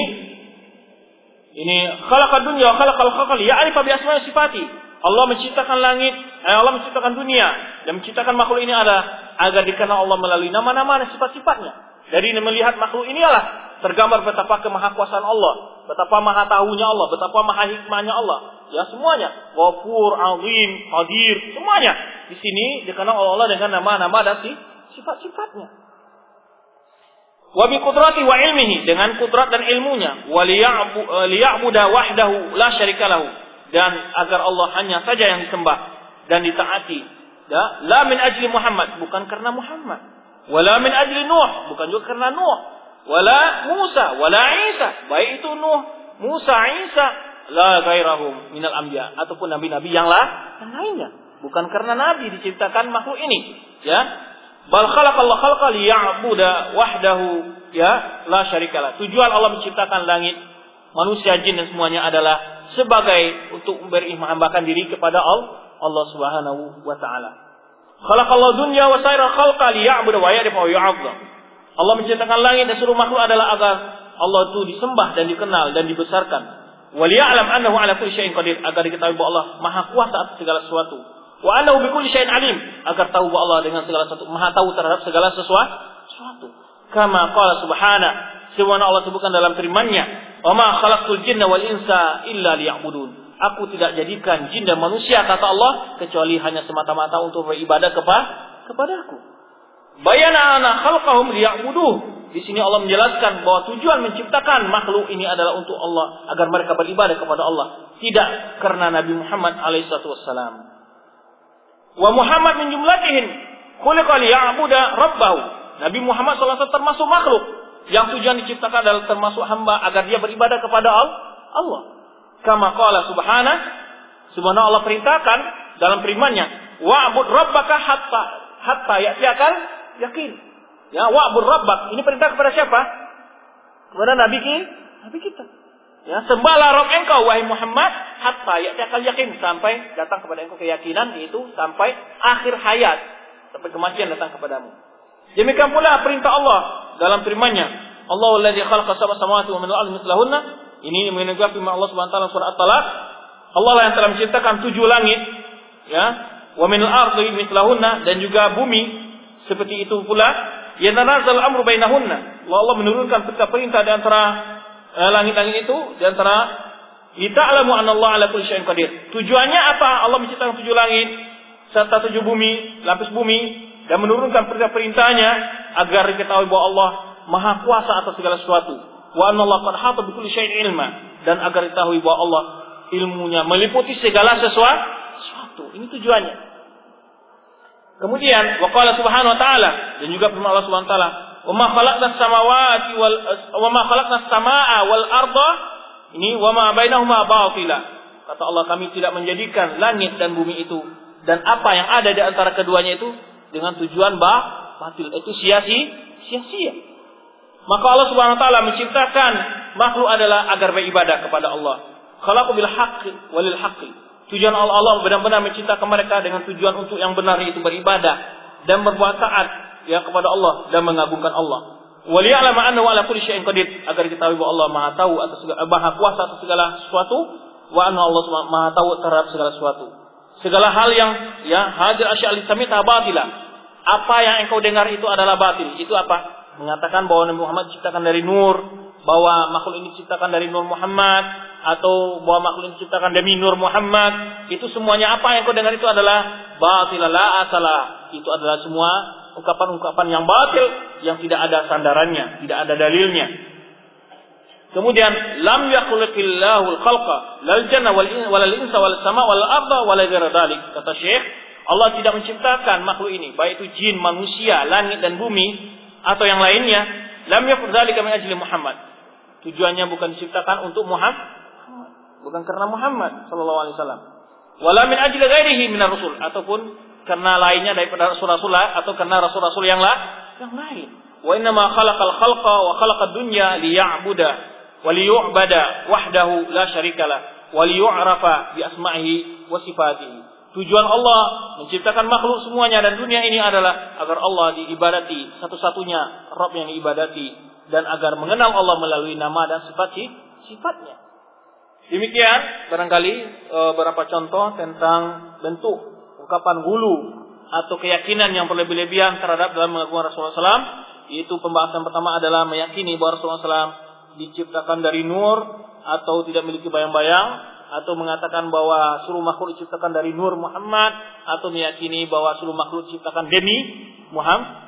ini khalaqad dunya wa khalaqal khalqal ya'rifa bi asma'i sifati. Allah menciptakan langit, eh, Allah menciptakan dunia dan menciptakan makhluk ini adalah agar dikenal Allah melalui nama-nama dan sifat-sifatnya. Dari melihat makhluk inilah tergambar betapa kemahakuasaan Allah, betapa maha tahunya Allah, betapa maha hikmahnya Allah. Ya semuanya, Ghafur, Azim, Qadir, semuanya di sini dikenal oleh Allah dengan nama-nama dan sifat-sifatnya. Wa bi qudrati wa ilmihi dengan kudrat dan ilmunya, wa liya'budu wahdahu la syarikalahu dan agar Allah hanya saja yang disembah dan ditaati. Ya, la min ajli Muhammad, bukan karena Muhammad. Wala min ajli Nuh, bukan juga karena Nuh wala Musa, wala Isa. Baik itu Nuh, Musa, Isa, la gairahum minal anbiya ataupun nabi-nabi yang lah yang lainnya. Bukan karena nabi diciptakan makhluk ini, ya. Bal khalaqallahu khalqa liya'budu wahdahu, ya, la syarikalah. Tujuan Allah menciptakan langit, manusia, jin dan semuanya adalah sebagai untuk beribadah diri kepada Allah, Allah Subhanahu wa taala. Khalaqallahu dunya wa sayra khalqa liya'budu wa yu'azzam. Allah menciptakan langit dan seluruh makhluk adalah agar Allah itu disembah dan dikenal dan dibesarkan. Waliya'lam annahu ala kulli syai'in qadir agar diketahui bahwa Allah Maha kuasa atas segala sesuatu. Wa annahu bi kulli syai'in alim agar tahu bahwa Allah dengan segala sesuatu Maha tahu terhadap segala sesuatu. Kama qala subhana sebagaimana Allah sebutkan dalam firman-Nya, "Wa ma khalaqtul jinna wal insa illa liya'budun." Aku tidak jadikan jin dan manusia kata Allah kecuali hanya semata-mata untuk beribadah kepada kepadaku. Bayana ana khalqahum liya'buduh. Di sini Allah menjelaskan bahwa tujuan menciptakan makhluk ini adalah untuk Allah agar mereka beribadah kepada Allah, tidak karena Nabi Muhammad alaihissalatu wassalam. Wa Muhammad min jumlatihim khuliqa liya'budu rabbahu. Nabi Muhammad SAW termasuk makhluk yang tujuan diciptakan adalah termasuk hamba agar dia beribadah kepada Allah. Kama qala subhana Subhanahu Allah perintahkan dalam firman-Nya, "Wa'bud rabbaka hatta hatta ya'tiyakal yakin. Ya, wa'bud rabbak. Ini perintah kepada siapa? Kepada Nabi kita. Nabi kita. Ya, sembahlah Rabb engkau wahai Muhammad hatta akan yakin sampai datang kepada engkau keyakinan yaitu sampai akhir hayat sampai kematian datang kepadamu. Demikian pula perintah Allah dalam firman-Nya, Allah alladzi khalaqa sab'a samawati wa min al-ardi mithlahunna. Ini menegak firman Allah Subhanahu wa taala surah At-Talaq. Allah lah yang telah menciptakan tujuh langit, ya, wa min al-ardi mithlahunna dan juga bumi seperti itu pula, yanazal amru bainahunna. Allah menurunkan perintah di antara eh, langit-langit itu di antara lita'lamu anna Allah ala kulli syai'in qadir. Tujuannya apa? Allah menciptakan tujuh langit serta tujuh bumi, lapis bumi dan menurunkan perintah-perintahnya agar diketahui bahwa Allah Maha kuasa atas segala sesuatu. Wa anna Allah qad hata bi kulli syai'in ilma dan agar diketahui bahwa Allah ilmunya meliputi segala sesuatu. Ini tujuannya. Kemudian waqala subhanahu wa ta'ala dan juga firman Allah Subhanahu wa taala, "Wa ma khalaqnas samawati wal wa ma khalaqnas samaa wal arda" ini wa ma bainahuma batila. Kata Allah kami tidak menjadikan langit dan bumi itu dan apa yang ada di antara keduanya itu dengan tujuan bah batil itu sia-sia sia Maka Allah Subhanahu wa taala menciptakan makhluk adalah agar beribadah kepada Allah. Khalaqu bil haqqi walil haqqi Tujuan Allah, Allah benar-benar menciptakan mereka dengan tujuan untuk yang benar yaitu beribadah dan berbuat taat ya kepada Allah dan mengagungkan Allah. Waliya'lama annahu ala kulli syai'in qadir agar kita bahwa Allah Maha tahu atas segala Maha kuasa atas segala sesuatu wa anna Allah Maha tahu terhadap segala sesuatu. Segala hal yang ya hadir asya' samita batila. Apa yang engkau dengar itu adalah batil. Itu apa? Mengatakan bahwa Nabi Muhammad diciptakan dari nur, bahwa makhluk ini diciptakan dari nur Muhammad atau bahwa makhluk ini diciptakan dari nur Muhammad itu semuanya apa yang kau dengar itu adalah batil la asalah itu adalah semua ungkapan-ungkapan yang batil yang tidak ada sandarannya tidak ada dalilnya Kemudian lam yakhluqillahu al-khalqa lal janna wal wal insa wal sama wal arda wal. Kata Syekh, Allah tidak menciptakan makhluk ini, baik itu jin, manusia, langit dan bumi atau yang lainnya. Lam yakun dzalika min ajli Muhammad. Tujuannya bukan diciptakan untuk Muhammad, bukan karena Muhammad sallallahu alaihi wasallam. Wala min ajli ghairihi min rasul ataupun karena lainnya daripada rasul-rasul atau karena rasul-rasul yang lain yang lain. Wa inna ma khalaqal khalqa wa khalaqad dunya liya'buda wa liyu'bada wahdahu la syarikalah wa liyu'rafa bi asma'ihi wa sifatihi. Tujuan Allah menciptakan makhluk semuanya dan dunia ini adalah agar Allah diibadati satu-satunya Rabb yang diibadati dan agar mengenal Allah melalui nama dan sifat sifatnya. Demikian barangkali e, beberapa contoh tentang bentuk ungkapan gulu atau keyakinan yang berlebih-lebihan terhadap dalam mengaku Rasulullah SAW. Yaitu pembahasan pertama adalah meyakini bahwa Rasulullah SAW diciptakan dari nur atau tidak memiliki bayang-bayang atau mengatakan bahwa seluruh makhluk diciptakan dari nur Muhammad atau meyakini bahwa seluruh makhluk diciptakan demi Muhammad.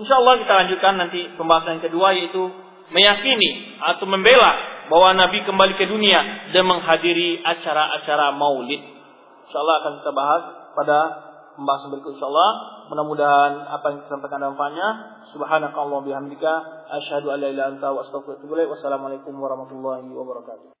Insya Allah kita lanjutkan nanti pembahasan kedua yaitu meyakini atau membela bahwa Nabi kembali ke dunia dan menghadiri acara-acara maulid. Insya Allah akan kita bahas pada pembahasan berikut insya Allah. Mudah-mudahan apa yang kita sampaikan manfaatnya. Subhanakallah bihamdika. Asyhadu an la ilaha illa anta. Wassalamualaikum warahmatullahi wabarakatuh.